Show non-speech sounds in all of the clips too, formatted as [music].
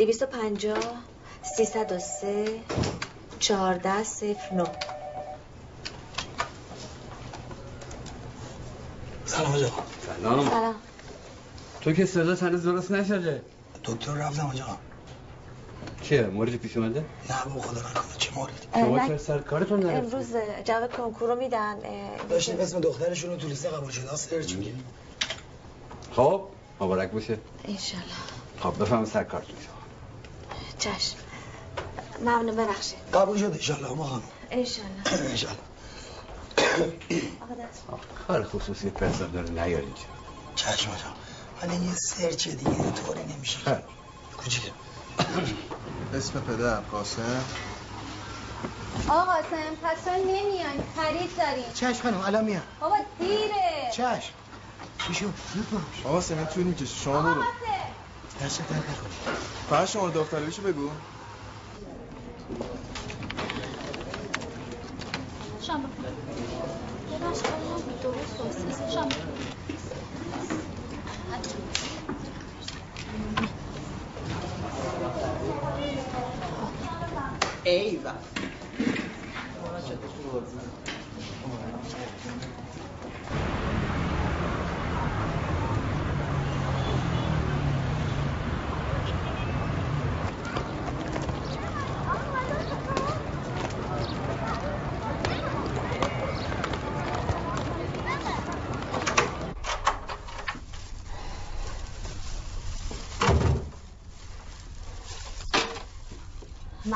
دویست و پنجاه سیصد و سه چهارده صفر نو سلام آجا. سلام. سلام. تو که صدا هنوز درست نشده. دکتر رفتم آجا. چیه موردی پیش اومده؟ نه بابا خدا نکنه چه موردی؟ شما نه، چرا سر کارتون نرفتید امروز جواب کنکور رو میدن داشتیم اسم دخترشون رو تو لیست قبول شده سرچ میگیم خب مبارک باشه. انشالله. خب بفهم سر کارتون. شما چشم. ممنون ببخشید. قبول شده انشالله ما خانم انشالله [coughs] انشالله [coughs] آقا دست کار خصوصی پسر داره نیار اینجا چشم آجا ولی یه سرچ دیگه طوری نمیشه. خیلی. کوچیکه. اسم پدر قاسم. آقا قاسم پس چرا نمیان. خرید داریم. چشم خانم الان میام. بابا دیره. چشم. چی شد؟ آقا سمت طول می‌کشه شما برو. دست در فقط شما دختریشو بگو. شام ببخش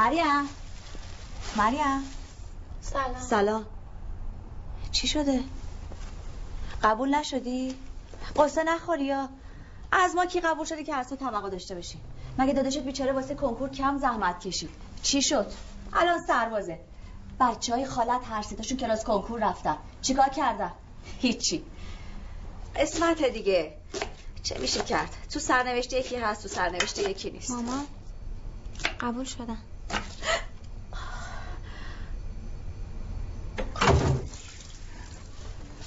مریم. مریم. سلام. سلام. چی شده؟ قبول نشدی؟ قصه نخوری یا؟ از ما کی قبول شدی که از تو توقع داشته باشی؟ مگه داداشت بیچاره واسه کنکور کم زحمت کشید؟ چی شد؟ الان سربازه. بچه های خالت هر سیتاشون کلاس کنکور رفتن. چیکار کردن؟ هیچی. اسمت دیگه. چه میشه کرد؟ تو سرنوشته یکی هست تو سرنوشته یکی نیست. مامان قبول شدم.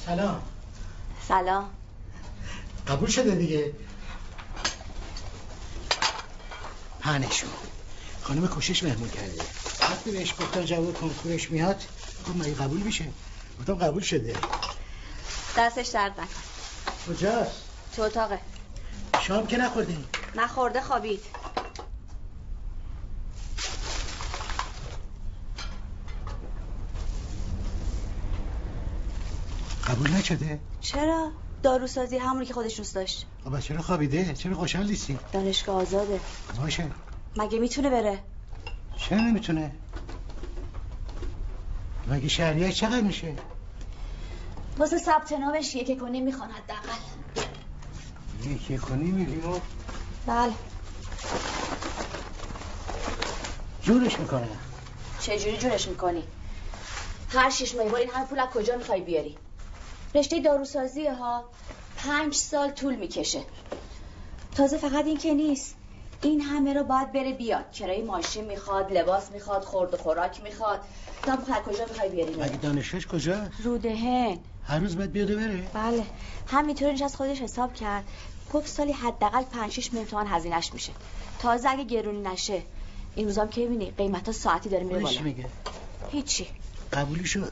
سلام. سلام. قبول شده دیگه؟ پنشون خانم کوشش مهمون کرده. وقتی بهش گفتن جواب کنکورش میاد خب مگه قبول میشه؟ گفتم قبول شده. دستش درد نکن. کجاست؟ تو اتاقه. شام که نخوردیم نخورده خوابید. قبول نشده؟ چرا؟ داروسازی همونی که خودش دوست داشت. خب چرا خوابیده؟ چرا خوشحال نیستی؟ دانشگاه آزاده. باشه. مگه می‌تونه بره؟ چرا نمی‌تونه؟ مگه شهریه چقدر میشه؟ واسه ثبت نامش یکی کنی می‌خوان حداقل. یکی کنی میدیم و بله. جورش می‌کنه. چجوری جورش می‌کنی؟ هر شیش ماه این همه پول از کجا می‌خوای بیاری؟ رشته داروسازی ها. پنج سال طول می‌کشه. تازه فقط این که نیست. این همه رو باید بره بیاد. کرای ماشین می‌خواد لباس می‌خواد خورد و خوراک می‌خواد. تا بخواد کجا می‌خوای بیاری؟ مگه دانشگاهش کجا رودهن. هر روز باید بیاد و بره. بله. همینطور نشست خودش حساب کرد. گفت سالی حداقل 5 6 میلیون تومان هزینهش میشه. تازه اگه گرونی نشه. این روزام که ببینی قیمت ها ساعتی داره میره بالا. میگه. هیچی. قبولیشو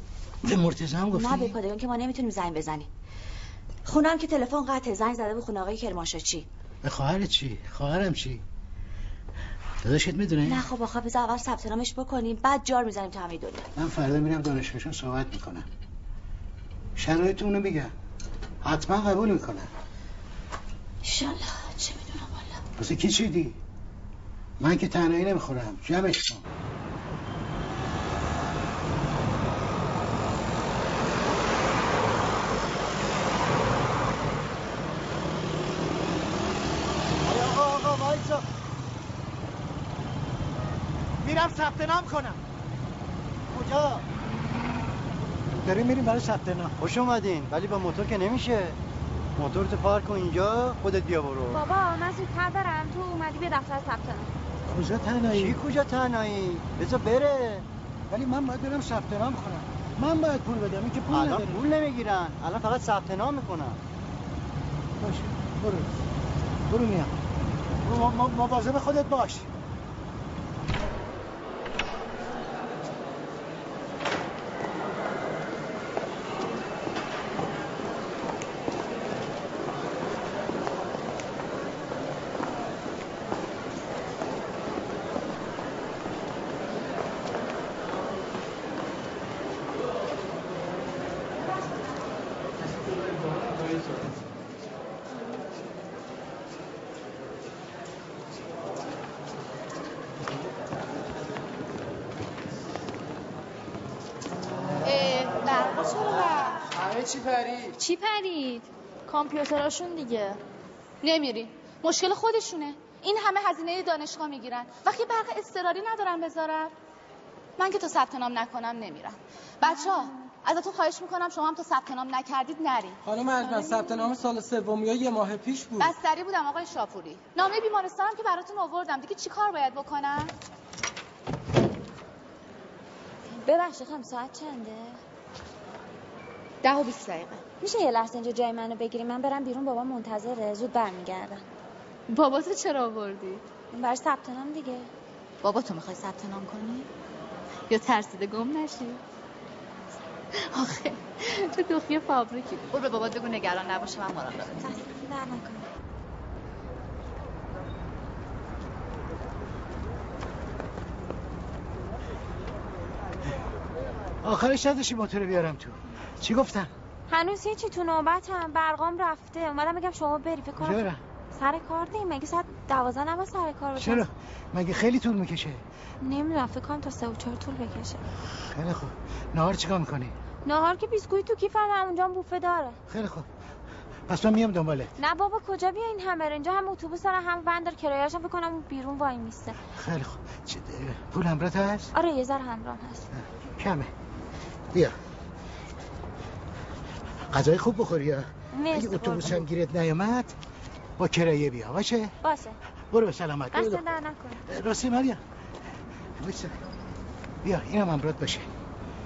به مرتضی هم گفتی؟ نه به پادگان که ما نمی‌تونیم زنگ بزنیم. خونم که تلفن قطع زنگ زده به خونه آقای کرماشاچی به خواهرت چی؟ خواهرم چی؟ داداشت می‌دونه؟ نه خب آخه بذار اول ثبت نامش بکنیم بعد جار می‌زنیم تو همه دنیا. من فردا میرم دانشگاهشون صحبت می‌کنم. شرایط اونو میگم حتما قبول می‌کنم. انشالله چه می‌دونم والا. واسه کی چیدی؟ من که تنهایی نمی‌خورم. جمعش کن آقا آقا وایسا میرم ثبت نام کنم. کجا؟ داریم میریم برای ثبت نام. خوش اومدین. ولی با موتور که نمیشه. موتور تو پارک کن اینجا خودت بیا برو. بابا من زودتر برم تو اومدی به دفتر ثبت نام. کجا چی تنهایی کجا تنهایی؟ بذار بره. ولی من باید برم ثبت نام کنم. من باید پول بدم. این که پول الان نداره. پول نمی‌گیرن. الان فقط ثبت نام می‌کنن. باشه. برو. برو میام مواظب خودت باش برقا چرا رفت؟ همه چی پرید چی پرید؟ کامپیوتراشون دیگه. نمیری. مشکل خودشونه. این همه هزینه دانشگاه می‌گیرن. وقتی برق اضطراری ندارن بذارن من که تا ثبت نام نکنم نمیرم. بچه ها ازتون خواهش می‌کنم شما هم تا ثبت نام نکردید نرید خانم ارجمند ثبت نام سال سومی یه ماه پیش بود. بستری بودم آقای شاپوری. نامه بیمارستانم که براتون آوردم. دیگه چی کار باید بکنم؟ ببخشید خانم ساعت چنده؟ ده و بیست دقیقه. میشه یه لحظه اینجا جای منو بگیری؟ من برم بیرون بابا منتظره. زود برمیگردم. باباتو چرا آوردی؟ برای ثبت نام دیگه. بابا تو می‌خوای ثبت نام کنی؟ یا ترسیده گم نشی؟ آخه تو دوخی فابریکی. برو به بابات بگو نگران نباشه من مراقبتم دست در نکنه آخرش نداشتی موتور بیارم تو. چی گفتم هنوز هیچی تو نوبتم برقام رفته. اومدم بگم شما بری فکر کنم برم سر کار دیم. مگه ساعت دوازده نباید سر کار باشم چرا؟ مگه خیلی طول می‌کشه؟ نمی‌دونم فکر کنم تا سه و چهار طول بکشه. خیلی خوب. نهار چیکار می‌کنی؟ نهار که بیسکویت تو کیفم اونجا بوفه داره. خیلی خوب. پس من میام دنباله. نه بابا کجا بیا این همه اینجا هم اتوبوس داره هم بندر کرایه‌اشم فکر کنم اون بیرون وای میسته. خیلی خوب. چه- پول همراه هست؟ آره یه ذره همراه هست. کمه. بیا. غذای خوب بخوری ها؟ اگه اتوبوس. هم گیرت نیومد با کرایه بیا باشه؟ باشه. برو سلامت. در نکنه راستی مریم. وایسا. بیا اینم همراهت باشه.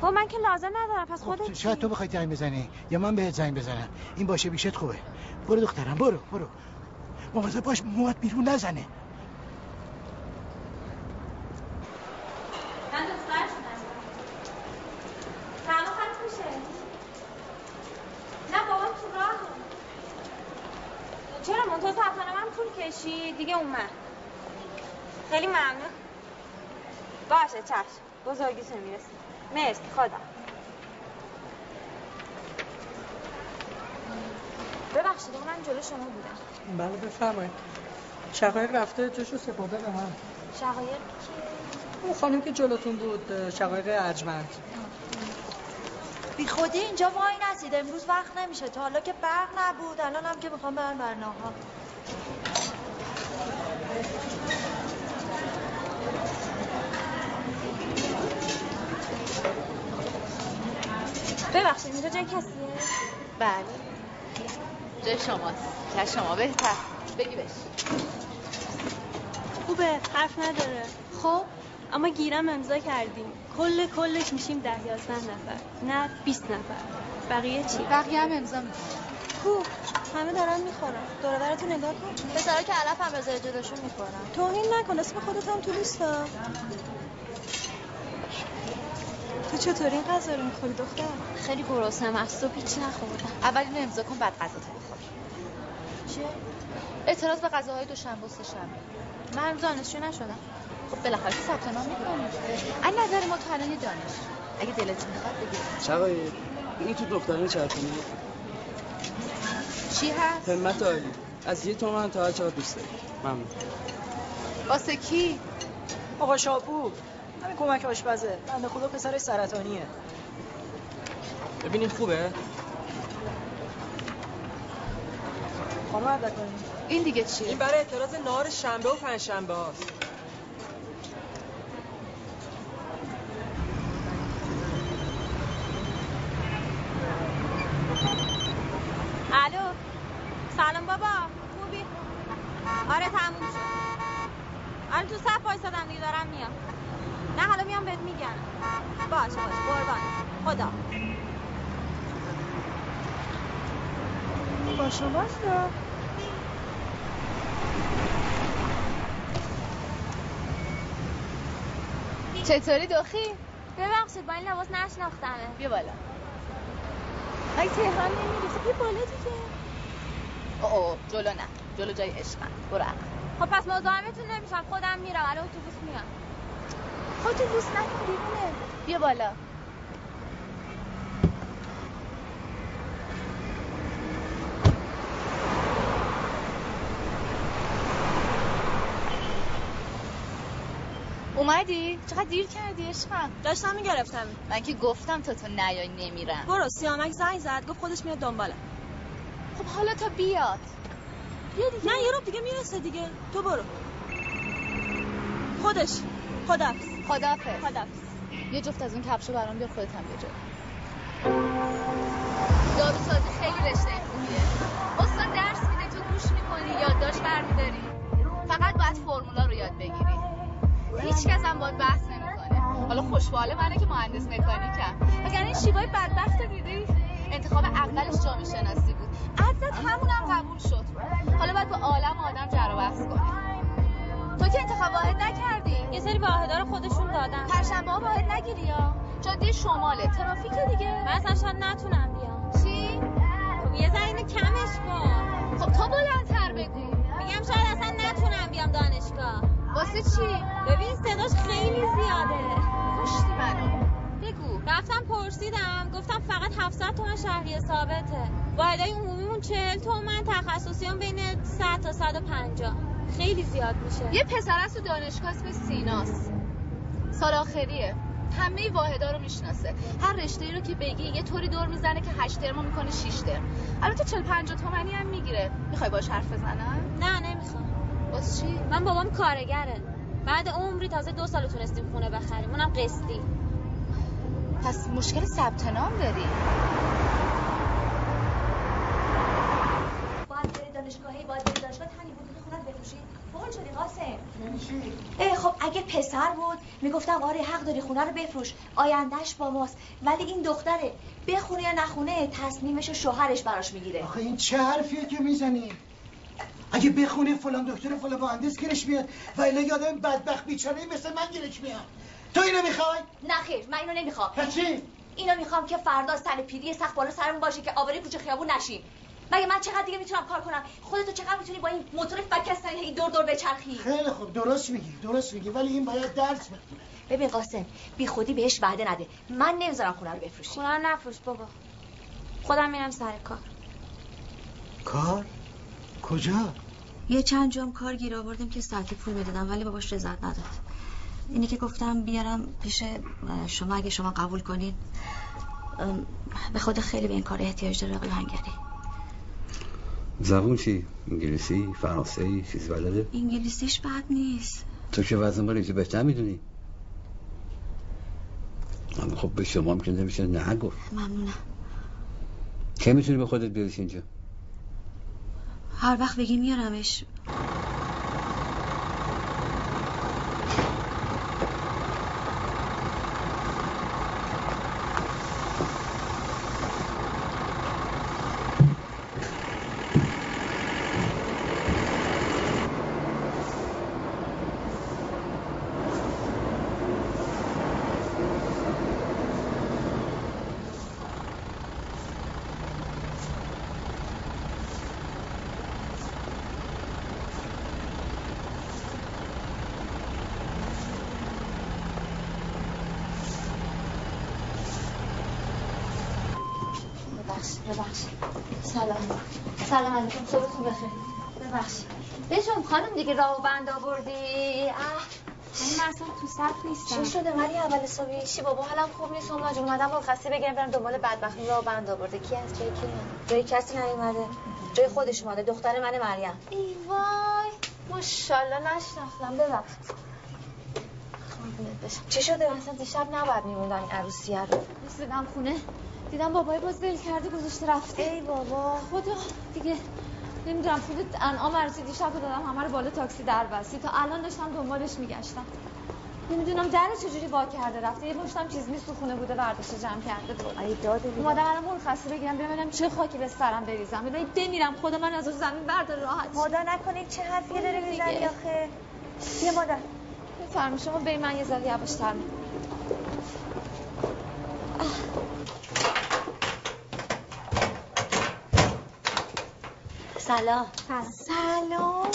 خب من که لازم ندارم پس خب خودت شاید؟ تو بخوای زنگ بزنی یا من بهت زنگ بزنم. این باشه بیشت خوبه. برو دخترم برو برو. مواظب باش موات بیرون نزنه من دخترشون هستم سلام خط میشه نه بابا تو راه چرا منتظر ثبت کشی دیگه اومد خیلی ممنون. باشه چشم. بزرگیتون می‌رسیم مرسی خدا. ببخشید من جلو شما بودم بله بفرمایید. شقایق رفته جاشو سپرده به من. شقایق اون خانم که جلوتون بود شقایق ارجمند. بی خودی اینجا وای نسید امروز وقت نمیشه. تا حالا که برق نبود الان هم که می‌خوام برن برنامه ها ببخشید اینجا جای کسیه بله. جای شماست. که شما بهتر. بگی بش خوبه حرف نداره. خب اما گیرم امضا کردیم. کل کلش میشیم ده یازده نفر نه 20 نفر. بقیه چی؟ بقیه هم امضا می‌کنن. خوب همه دارن می‌خورن. دورورتو نگاه کن. پسرا که علف هم رضای جلوشون می‌خورن توهین نکن. اسم خودت هم تو لیستا. تو چطوری این غذا رو می‌خوری دختر؟ خیلی گرسنم از صبح هیچی نخوردم. اول اینو امضا کن بعد غذا تو بخور چیه اعتراض به غذاهای دوشنبه و سه‌شنبه. من دانشجو نشدم. خب بالاخره که ثبت نام می‌کنی. از نظر ما تو الان دانش. اگه دلت می‌خواد بگیر شقایق این تو دختران چرخونی چی هست؟ همت عالی. از یه تومن تا هر چقدر دوست داری. ممنون. واسه کی؟ آقا شاپور همین کمک آشپزه. بنده خدا پسرش سرطانیه. ببینین خوبه؟ خانم کنیم این دیگه چیه؟ این برای اعتراض نهار شنبه و پنجشنبه هاست الو سلام بابا خوبی آره تموم شد آره تو صف وایسادم دیگه دارم میام. نه حالا میام بهت میگم. باشه باشه. قربان. خدا. باشه باشه. چطوری دخی؟ ببخشید با این لباس نشناختمه. بیا بالا. اگه تهران نمیری خب یه بالا دیگه. اوه اوه جلو نه. جلو جای عشقم. برو عقب. خب پس مزاحمتون نمیشم خودم میرم الان اتوبوس میام. خودتو دوست نکن دیوونه بیا بالا. اومدی؟ چقدر دیر کردی عشقم. داشتم می‌گرفتم. من که گفتم تا تو نیای نمیرم. برو سیامک زنگ زد گفت خودش میاد دنبالم خب حالا تا بیاد. بیا دیگه نه یه رو دیگه می‌رسه دیگه. تو برو. خودش. خدافز خدافظ. خدافز یه جفت از اون کفشو برام بیار خودت هم بیار داروسازی خیلی رشته خوبیه. استاد درس میده تو گوش می‌کنی یادداشت برمیداری. فقط باید فرمولا رو یاد بگیری. هیچ کس هم باید بحث نمی‌کنه. حالا خوشباله منه که مهندس مکانیکم. وگرنه این شیوای بدبخت رو دیدی؟ انتخاب اولش جامعه شناسی عزت همونم قبول شد. حالا باید با عالم آدم جر بحث کنی تو که انتخاب واحد نکردی. یه سری واحدا رو خودشون دادن. پرشنبه ها واحد نگیری یا؟ جاده شماله. ترافیک دیگه. من اصلا شاید نتونم بیام. چی؟ خب یه اینو کمش کن. خب تو بلندتر بگو. میگم شاید اصلا نتونم بیام دانشگاه. واسه چی؟ ببین صداش خیلی زیاده. کشتی منو. رفتم پرسیدم گفتم فقط 700 تومن شهری ثابته. واحدای عمومیمون 40 تومن تخصصیان بین 100 تا 150 خیلی زیاد میشه. یه پسر از تو دانشگاه اسم سیناست. سال آخریه. همه واحدا رو می‌شناسه. هر رشته ای رو که بگی یه طوری دور می‌زنه که 8 ترم می‌کنه 6 ترم. البته 40 50 تومنی هم می‌گیره. می‌خوای باش حرف بزنم؟ نه نمی‌خوام. واسه چی؟ من بابام کارگره. بعد عمری تازه دو سال تونستیم خونه بخریم. اونم قسطی. پس مشکل ثبت نام داری. باید بری دانشگاهی باید بری دانشگاه تنی بود که خونت بفروشی. فول شدی قاسم. اه خب اگه پسر بود می‌گفتم آره حق داری خونه رو بفروش. آیندهش با ماست. ولی این دختره بخونه یا نخونه تصمیمش و شوهرش براش می‌گیره. آخه این چه حرفیه که می‌زنی؟ اگه بخونه فلان دکتر فلان مهندس گیرش میاد و الا یادم بدبخت بیچاره مثل من گیرش میاد. تو اینو می‌خوای؟ نه خیر من اینو نمی‌خوام. پس چی؟ اینو می‌خوام که فردا سر پیری سخت بالا سرمون باشه که آواره کوچه خیابون نشیم. مگه من چقدر دیگه می‌تونم کار کنم؟ خودتو چقدر می‌تونی با این موتور فکستنی هی دور دور بچرخی؟ خیلی خوب درست میگی درست میگی ولی این باید درس بخونه. ببین قاسم بی خودی بهش وعده نده. من نمی‌ذارم خونه رو بفروشی. خونه رو نفروش بابا. خودم میرم سر کار. کار؟ کجا؟ یه چند جام کار گیر آوردیم که ساعتی پول می‌دادم ولی باباش رضایت نداد. اینی که گفتم بیارم پیش شما اگه شما قبول کنید ام، به خود خیلی به این کار احتیاج داره آقای هنگری زبون چی؟ انگلیسی؟ فرانسه؟ چیزی بلده؟ انگلیسیش بد نیست تو که وزن بار اینجا بهتر می‌دونی خب به شما می‌کنه نمیشه نه گفت ممنونم که می‌تونی به خودت بیاریش اینجا هر وقت بگی میارمش ببخشید ببخشید سلام سلام علیکم صبحتون بخیر ببخشید بشم خانم دیگه راه بند آوردی؟ اه. من اصلا تو صف نیستم. چی شده ولی اول صبحی چی بابا حالم خوب نیست. اون مجبور اومدم مرخصی بگیرم برم دنبال بدبختی راه بند آورده. کی از جای کی جای کسی نیومده. جای خودش اومده. دختر من مریم. ای وای ماشاءالله نشناختم. بشم. چی شده؟ اصلا دیشب نباید میموندم این عروسیه رو. رسیدم خونه. دیدم بابای باز ول کرده گذاشته رفته. ای بابا. خدا دیگه نمی‌دونم پول انعام عروسی دیشب رو دادم همه رو بالا تاکسی در بستی تا الان داشتم دنبالش میگشتم. نمی‌دونم در چجوری وا کرده رفته. یه مشتم چیز نیست تو خونه بوده برداشته جمع کرده بود. ای داده اومدم الان مرخصی بگیرم ببینم چه خاکی به سرم بریزم. ببین بمیرم خدا من از زمین بردار راحت. خدا نکنید چه حرفی داره دیگه. می‌زنی آخه. یه مادر. بفرما شما بریم من یه ذره یواش‌تر سلام. سلام.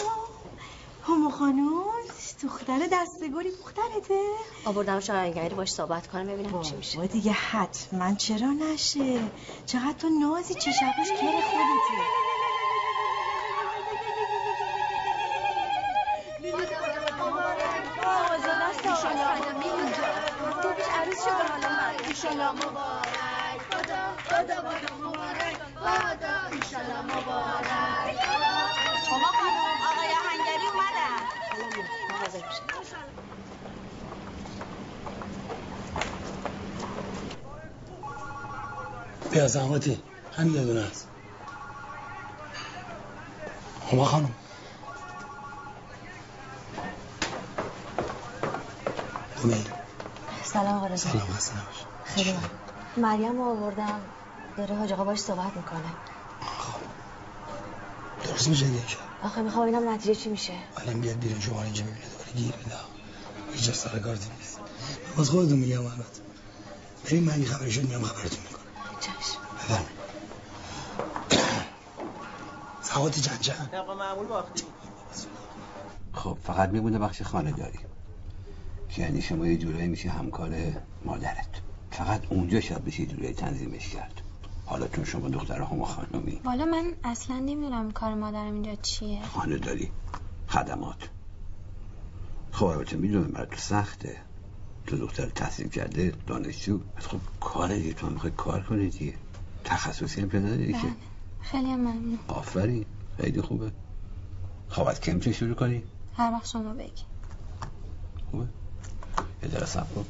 همو خانوم دختر دستگاری دخترته. آوردم شاهنگری باش صحبت کنم ببینم چی میشه. دیگه حتما چرا نشه؟ چقدر تو نازی چه شبش کر خودته شما خانم آقای هنگری اومدن مواظب باشید. بیا زحمتی همین یه دونه است. هما خانم؟ سلام آقا رضا. سلام هست نباش خیلی من مریم رو آوردم. داره حاج آقا باش صحبت می‌کنه. درست میشه دیگه آخه می‌خوام ببینم نتیجه چی میشه. الان بیاد بیرون شما اینجا ببینه دوباره گیر میده هیچ جا سر کارتی نیست. باز خودتون میگم البته بریم من شد میام خبرتون چشم بفرمایید سواد چند طبق معمول باختی خب فقط میمونه بخش خانه داری که یعنی شما یه جورایی میشه همکار مادرت. فقط اونجا شاید بشه یه جورایی تنظیمش کرد. حالا چون شما دختر همه خانمی. والا من اصلا نمی‌دونم کار مادرم اینجا چیه. خانه داری خدمات. خب البته می‌دونم برای تو سخته. تو دختر تحصیل کرده دانشجو. خب کار دیگه تو هم می‌خوای کار کنی دیگه. تخصصی هم پیدا نداری که بله. خیلی هم ممنون. آفرین. خیلی خوبه. خب از کم چه شروع کنی؟ هر وقت شما بگی. خوبه. یه صبر کن.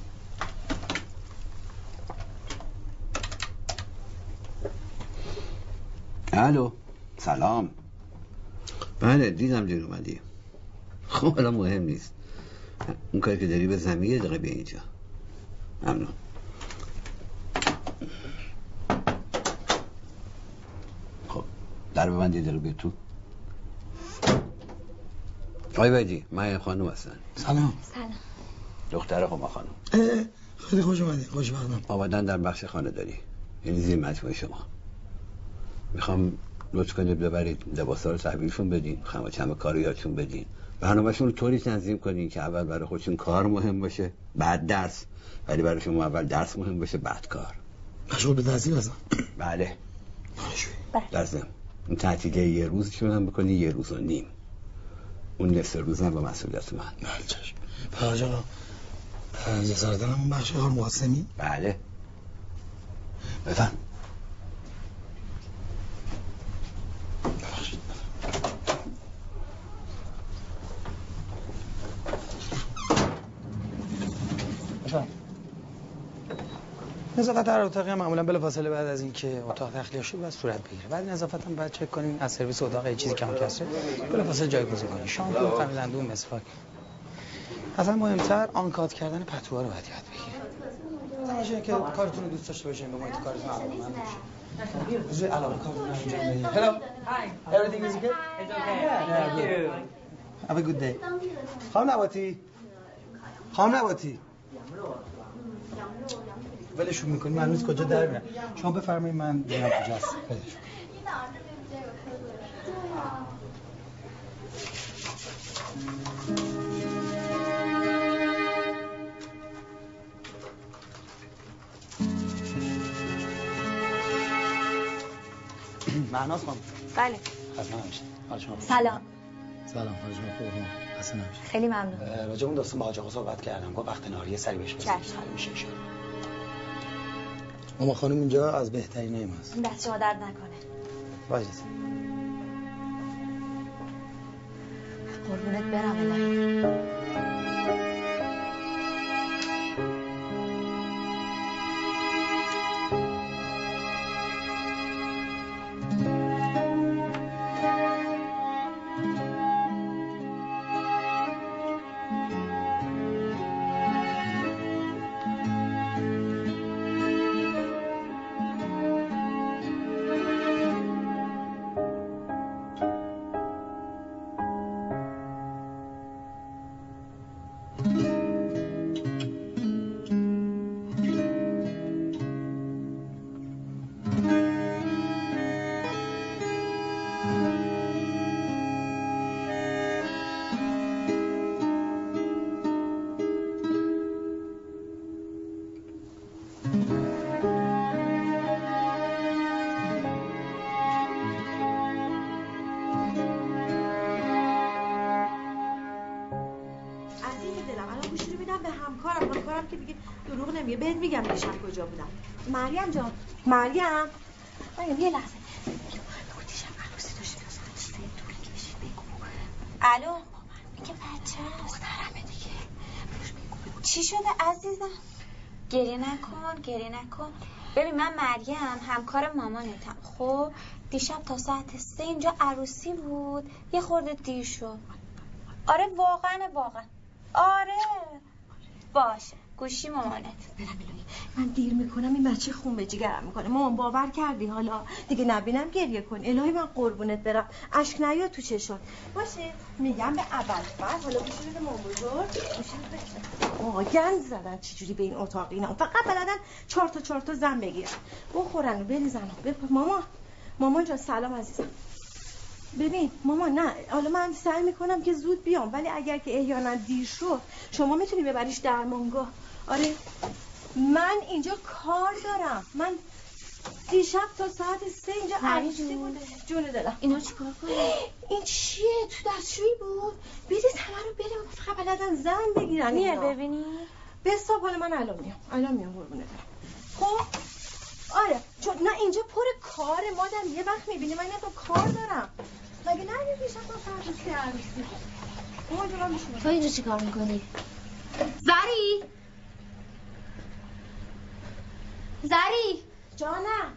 الو. سلام. بله دیدم دیر اومدی. خب حالا مهم نیست. اون کاری که داری به زمین یه دقیقه بیا اینجا. ممنون. در ببند یه دقیقه بیا تو. آی بدی من خانم هستن سلام. سلام. دختر هما خانم. خیلی خوش اومدی خوش وقتم آمدن در بخش خانه داری یعنی زیر مجموعه شما. می‌خوام لطف کنید ببرید لباسا رو تحویلشون بدین خم چم کار رو یادشون بدین. برنامهشون رو طوری تنظیم کنین که اول برای خودشون کار مهم باشه بعد درس. ولی برای شما اول درس مهم باشه بعد کار. مشغول به تحصیل هستم. بله. بله. در ضمن اون تعطیلی یه روزشون هم بکنی یه روز و نیم. اون نصف روز هم با مسئولیت من. بله چشم. فراج آقا اه، جسارتا همون بخش کار مواسمی؟ بله. بفهم. نظافت هر اتاقی هم معمولا بلافاصله بعد از اینکه اتاق تخلیه شد باید صورت بگیره. بعد نظافت هم باید چک کنین از سرویس اتاق یه چیزی کم کسره بلافاصله جایگزین کنین شامپو قبل دندون مسواک اصلا مهمتر آنکات کردن پتوها رو باید یاد بگیرین باشه که کارتون رو دوست داشته باشین به محیط کارتون علاقه من باشین علاقه کارتون انجام بدین Hello? Hi. Everything is okay? It's okay. Yeah, good. Have a good day. خانم نباتی؟ خانم ولشون می‌کنی من روز کجا در میرم؟ شما بفرمایید من ببینم کجاست. مهناز خانم. بله. خسته نباشید؟ سلام. سلام. حال شما خوبه خسته نباشید. خیلی ممنون. راجع اون داستان با حاج آقا صحبت کردم. گفت وقت نهاری یه سری بهش بزنید میشه. ماما خانم اینجا از بهترین ایم هست. دست شما درد نکنه. باجید قربونت برم الهی نمیگه بهت میگم دیشب کجا بودم. مریم جان مریم. مریم یه لحظه. بگو دیشب عروسی داشتی تا ساعت سه طول کشید. بگو. الو؟ میگه بچه دخترمه دیگه. چی شده عزیزم؟ گریه نکن گریه نکن. ببین من مریم همکار مامانتم. خب دیشب تا ساعت سه اینجا عروسی بود. یه خورده دیر شد. آره واقعا واقعا. آره. باشه. گوشی مامانت. من دیر می‌کنم این بچه خون به جگرم می‌کنه. مامان باور کردی حالا؟ دیگه نبینم گریه کن الهی من قربونت برم. اشک نیا تو چشات باشه. میگم به اول. بعد حالا گوشی بده مامان بزرگ گوشی آقا گند زدن. چجوری به این اتاق اینا؟ فقط بلدن چهار تا چهار تا زن بگیرن. بخورن و بریزن و بپ ماما مامان جان سلام عزیزم. ببین ماما نه. حالا من سعی می‌کنم که زود بیام. ولی اگر که احیانا دیر شد شما می‌تونی ببریش درمانگاه. آره. من اینجا کار دارم. من دیشب تا ساعت سه اینجا عروسی جون. بوده جون دلم. اینا چیکار کنی این چیه؟ تو دستشویی بود؟ بدید همه رو بریم. فقط بلدن زن بگیرن. میه. ببینی. بستاب حالا من الان میام. الان میام قربونه برم. خب؟ آره. چون نه اینجا پر کار مادم. یه وقت می‌بینی من تو کار دارم. مگه نه؟ دیشب تا ساعت سه عروسی بود. تو اینجا چیکار می‌کنی؟ زری! زری جانم.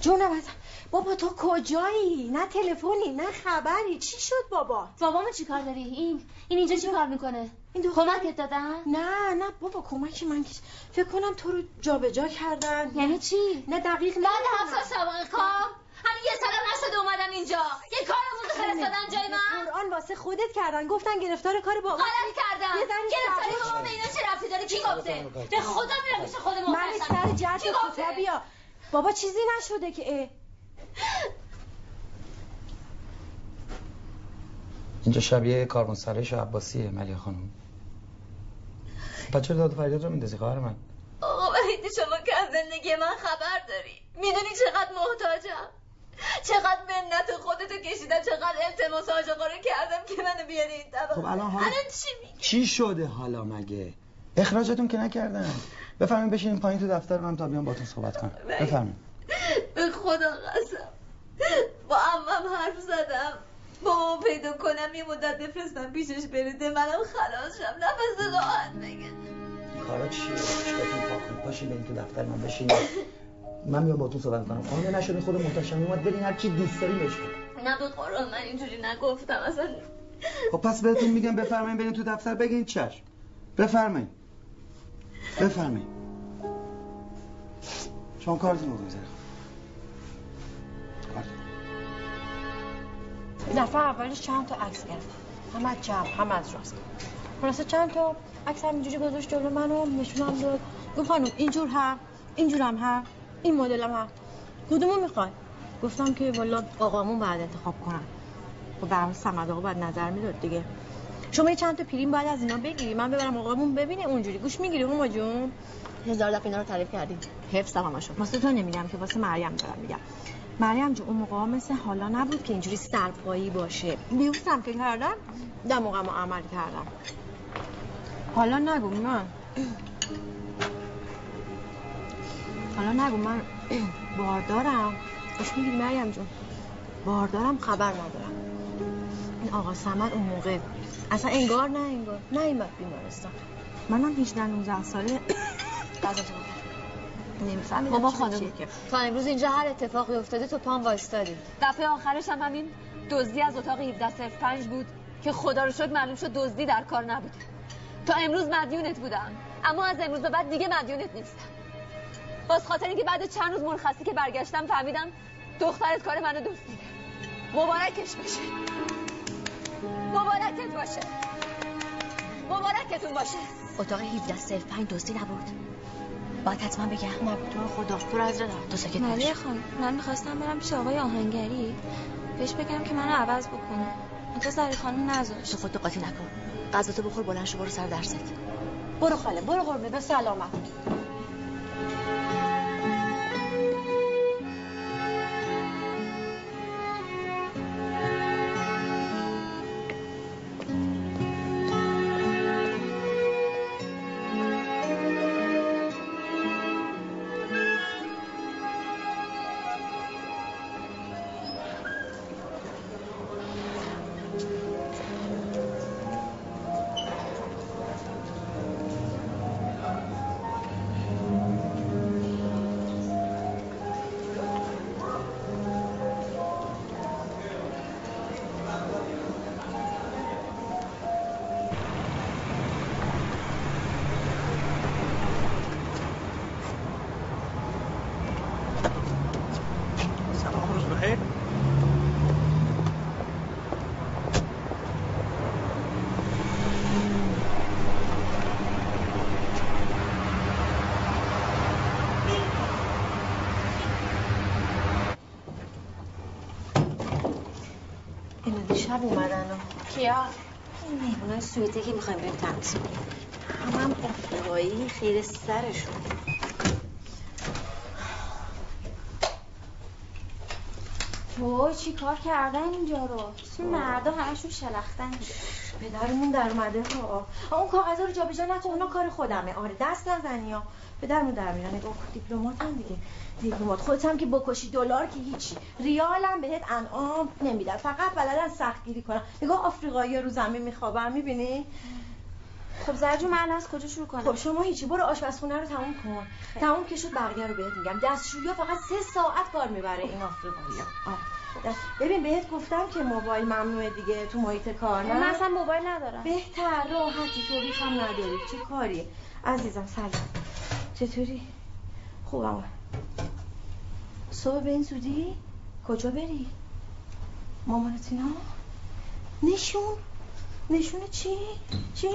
جونم ازم. بابا تو کجایی؟ نه تلفنی نه خبری. چی شد بابا؟ بابامو چیکار داری این این اینجا چیکار می‌کنه؟ این دختر- کمکت دادن؟ نه نه بابا کمک من که فکر کنم تو رو جابجا کردن. یعنی چی؟ نه دقیق بعد نمی‌دونم. هفت سال سابقه کار همین یه سالم نشده اومدم اینجا. یه کار بود فرستادن جای من. قرآن واسه خودت کردن. گفتن گرفتار کار با غلط کردم. گرفتاری به اینا چه ربطی داره؟ کی گفته؟ به خدا میرم پیش خود من سر جد کی گفته؟ کوتا بیا بابا چیزی نشده که. اه. اینجا شبیه کارون سرایش عباسیه ملیه خانم. بچه داد فریاد رو میندازی خواهر من. آقا وحید شما که از زندگی من خبر داری. می‌دونی چقدر محتاجم؟ [laughs] چقدر منت خودتو کشیدم چقدر التماس رو کردم که منو بیاری این طبقه. خب الان حالا- چی میگی؟ چی شده حالا مگه؟ اخراجتون که نکردن. بفرمایید بشینین پایین تو دفتر من تا بیام باتون صحبت کنم. بفرمایید. به خدا قسم. با عمم حرف زدم. بابا پیدا کنم یه مدت بفرستم پیشش بریده منم خلاص شم. نفس راحت بگه. کارا چیه؟ چیکارتون پاک کنید؟ پاشین برین تو دفتر من بشینید. [laughs] من میام باتون صحبت کنم. خانم نشده خود محتشم اومد. برین هر چی دوست دارین بهش. نه به قرآن من اینجوری نگفتم اصلا. خب پس بهتون میگم بفرمایید برین تو دفتر بگین چشم. بفرمایید. بفرمایید. شما کارتون رو بگذارید. دفعه اولش چند تا عکس گرفت هم از چپ هم از راست. خلاصه چند تا عکس همینجوری گذاشت جلو منو نشونم داد. گفت خانم اینجور هم اینجور هم هم این مدل هم کدومو می‌خوای؟ گفتم که والا آقامون بعد انتخاب کنم خب حال صمد آقا باید نظر می‌داد دیگه. شما یه چند تا پریم باید از اینا بگیری. من ببرم آقامون ببینه اونجوری. گوش می‌گیری هما جون؟ هزار دفعه اینا رو تعریف کردی. حفظ همشون واسه تو نمیگم که واسه مریم دارم میگم. مریم جون اون موقع مثل حالا نبود که اینجوری سرپایی باشه. بیوستم که کردم دموقم عمل کردم. حالا نگو من حالا نگو من باردارم. خوش می‌گیری مریم جون. باردارم خبر ندارم. این آقا سمر اون موقع اصلا انگار نه انگار نه ایمد بیمارستان. منم 18 19 ساله نمیفهمیدم چی خانم. تا امروز اینجا هر اتفاقی افتاده تو پام وایستادی. دفعه آخرش هم همین دزدی از اتاق 1705 بود که خدا رو شکر معلوم شد دزدی در کار نبود تا امروز مدیونت بودم. اما از امروز به بعد دیگه مدیونت نیستم. باز خاطر اینکه بعد چند روز مرخصی که برگشتم فهمیدم دخترت کار منو دزدیده مبارکش باشه. مبارکت باشه. مبارکتون باشه. اتاق 1705 دزدی نبود. باید حتما بگم. نبود تو خدا تو رو از دارم تو ساکت باش خان من می‌خواستم برم پیش آقای آهنگری. بهش بگم که منو عوض بکنه. تو زری خانم نذاشت. تو خودتو قاطی نکن. غذاتو بخور بلند شو برو سر درست. برو خاله برو قربه به سلامت. کیا این مهمونای سویته که می‌خوایم بریم تمیز کنیم. هم هم افریقایی خیر سرشون. وای چی کار کردن اینجا رو؟ این مردا همشون شلختن. پدرمون در اومده ها. اون کاغذا رو جابجا نکن اونا کار خودمه. آره دست نزنی ها. پدرمون در میرن نگاه کن دیپلمات هم دیگه. دیپلمات. خودت هم که بکشی دلار که هیچی. ریال هم بهت انعام نمیدن. فقط بلدن سختگیری کنن. نگاه آفریقایی رو زمین میخوابن می‌بینی؟ خب زرجو من از کجا شروع کنم؟ خب شما هیچی. برو آشپزخونه رو تموم کن. تموم که شد بقیه رو بهت میگم. دستشویی فقط سه ساعت کار می‌بره این آفریقایی. ها ببین بهت گفتم که موبایل ممنوعه دیگه تو محیط کار نه؟ من اصلا موبایل ندارم. بهتر راحتی تو هم نداری. چه کاری عزیزم سلام. چطوری؟ خوبم صبح به این زودی؟ کجا بری؟ مامانت اینا نشون. نشون چی؟ چی؟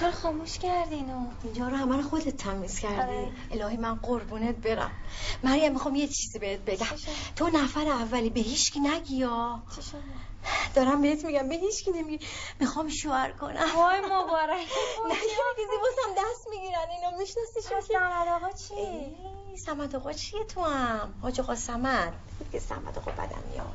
چرا خاموش کردینو اینجا رو همه رو خودت تمیز کردی. آره. الهی من قربونت برم. مریم می‌خوام یه چیزی بهت بگم. تو نفر اولی به هیچکی نگی یا؟ دارم بهت میگم به هیچکی نمیگی. می‌خوام شوهر کنم. وای مبارک. [laughs] نه یه واسم دست می‌گیرن. اینا میشناسیشون که؟ سمد آقا چی؟ ای، سمد آقا چیه تو هم؟ حاج آقا سمد. که سمد آقا بدم میاد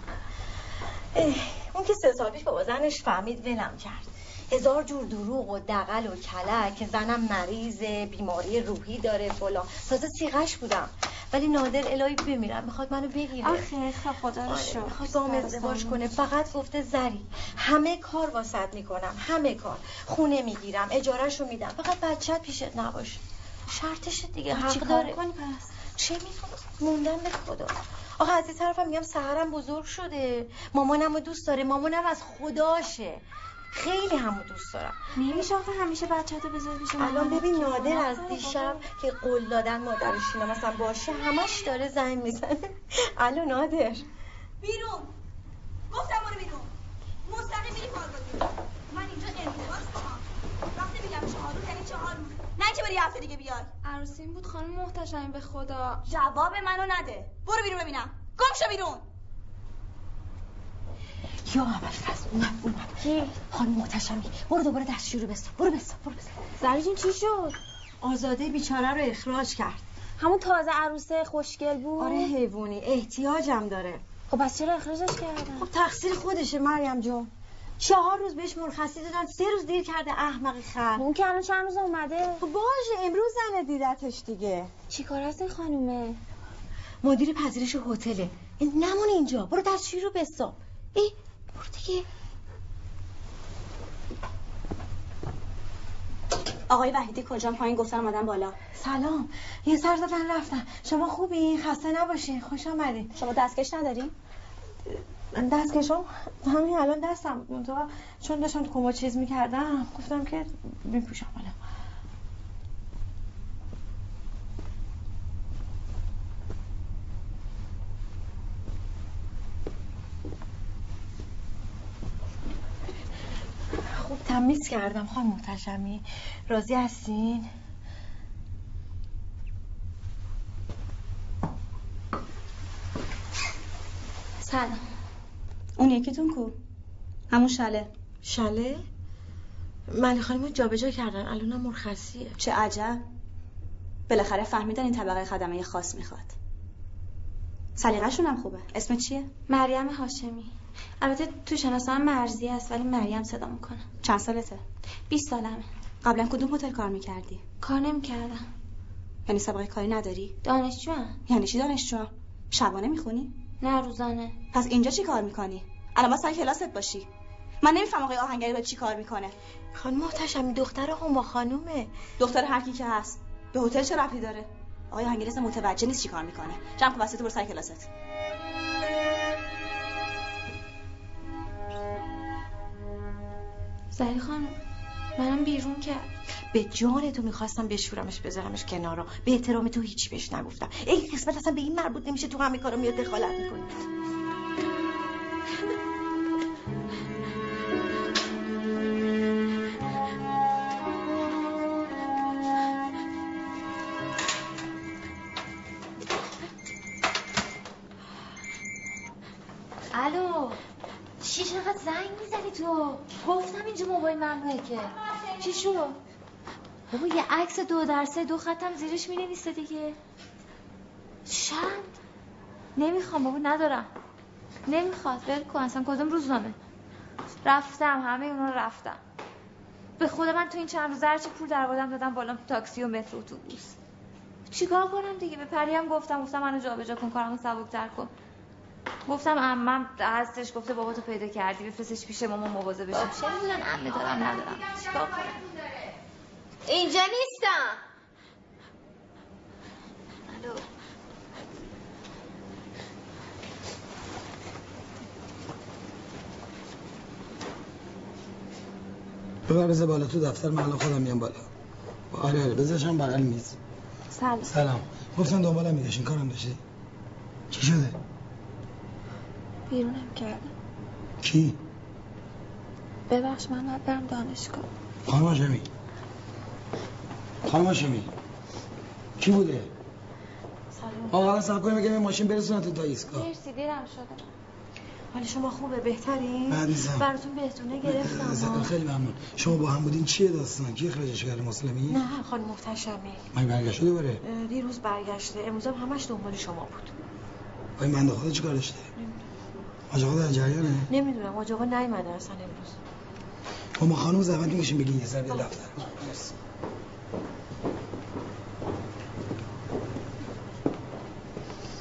اون که سه سال پیش بابا زنش فهمید ولم کرد. هزار جور دروغ و دقل و کلک که زنم مریضه بیماری روحی داره فلان. تازه سیغش بودم. ولی نادر الهی بمیرم می‌خواد منو بگیره. آخه خدا رو آره، شکر. می‌خواد با ازدواج کنه. فقط گفته زری. همه کار واسط می‌کنم. همه کار. خونه می‌گیرم اجارهشو رو میدم. فقط بچت پیشت نباشه. شرطشه دیگه. حق چی کار داره. کنی پس؟ چه می‌دونم موندم به خدا. آخه از این طرفم میگم سهرم بزرگ شده. مامانم رو دوست داره. مامانم از خداشه. خیلی همو دوست دارم. نمیشه آخه همیشه بچه تو بذاری پیش الان ببین نادر از دیشب که قول دادن مادرش اینا مثلا باشه همش داره زنگ می‌زنه. الو نادر. بیرون. گفتم برو بیرون. مستقیم میری کارگاه من اینجا انتباس کنم وقتی میگم چهار روز یعنی چهار روز نه که بری هفته دیگه بیای. عروسیم بود خانم محتشمی به خدا. جواب منو نده. برو بیرون ببینم. گم شو بیرون. یا اول فصل اومد اومد کی؟ خانم محتشمی. برو دوباره دستشوی رو بستر برو بستر برو بستر زری جون چی شد؟ آزاده بیچاره رو اخراج کرد. همون تازه عروسه خوشگل بود؟ آره حیوانی. احتیاجم داره. خب پس چرا اخراجش کردن؟ خب تقصیر خودشه مریم جون. چهار روز بهش مرخصی دادن سه روز دیر کرده احمقی خر. اون که الان چند روز اومده؟ خب باشه امروز زنه دیدتش دیگه. چی کار هست این خانومه؟ مدیر پذیرش هتله. نمون اینجا. برو دستشویی رو بساب ای دیگه آقای وحیدی کجا؟ پایین گفتن اومدن بالا. سلام. یه سر زدن رفتن. شما خوبی خسته نباشین. خوش آمدین. شما دستکش ندارین؟ دستکشم همین الان دستم. منتها چون داشتم کما چیز می‌کردم گفتم که میپوشم حالا خوب تمیز کردم. خانم محتشمی راضی هستین؟ سلام. اون یکیتون کو؟ همون شله. شله؟ ملی خانم جابجا کردن. الانم مرخصیه. چه عجب. بالاخره فهمیدن این طبقه خدمه خاص می‌خواد. سلیقه‌شون هم خوبه. اسم چیه؟ مریم هاشمی. البته تو شناسنامه مرزی است ولی مریم صدا می‌کنه. چند سالته؟ 20 سالمه. قبلا کدوم هتل کار می‌کردی؟ کار نمی‌کردم. یعنی سابقه کاری نداری؟ دانشجوام. یعنی چی دانشجو شبانه می‌خونی؟ نه روزانه. پس اینجا چی کار می‌کنی؟ الان با سر کلاست باشی. من نمیفهم آقای آهنگری با چی کار می‌کنه. خانم محتشمی دختر هما خانومه. دختر هر کی که هست. به هتل چه ربطی داره؟ آقای آهنگری اصلا متوجه نیست چی کار می‌کنه. جمع کن وسط برو سر کلاست. زری خانم منم بیرون کرد به جان تو می‌خواستم بشورمش بذارمش کنارا. به احترام تو هیچی بهش نگفتم. این قسمت اصلا به این مربوط نمیشه تو همه کارا میاد دخالت می‌کنه الو. چی چقدر زنگ می‌زنی تو؟ گفتم اینجا موبایل ممنوعه که. چی شد؟ بابا یه عکس دو در سه دو خطم زیرش می نویسه دیگه. چند نمی‌خوام بابا ندارم. نمی‌خواد. ول کن اصلا کدوم روزنامه؟ رفتم همه اونا رفتم به خود من تو این چند روز هرچی پول در آوردم دادم بالا تاکسی و مترو اتوبوس چیکار کنم دیگه؟ به پریم گفتم گفتم منو جابجا کن کارمو سبک‌تر کن. گفتم عمم هستش گفته بابا تو پیدا کردی بفرستش پیش مامان مواظب بشه چه می‌دونم؟ عمه دارم ندارم چیکار کنم؟ اینجا نیستم. الو. ببر بذار بالا تو دفتر من الان خودم میام بالا. آره آره بذارشم بغل میز. سلام. سلام. گفتم دنبالم میگشین کارم داشتی؟ چی شده؟ بیرونم کردم کی؟ ببخش من باید برم دانشگاه. خانم هاشمی. خانم هاشمی. کی بوده؟ سلام. آقا الان صبر کنیم بگم این ماشین برسونه تو تا ایستگاه مرسی دیرم شده. حال شما خوبه بهترین عزیزم. براتون بهتونه گرفتم. خیلی ممنون. شما با هم بودین چیه داستان؟ کی اخراجش کرده؟ مسلمی؟ نه خانم محتشمی. من برگشته دوباره دیروز برگشته. امروز هم همش دنبال شما بود. آی من خدا چیکار داشته آقا در جریانه؟ نمی‌دونم آج آقا نیومده اصلا امروز. خب ما خانم زحمت می‌کشیم بگین یه سر به دفتر مرسی.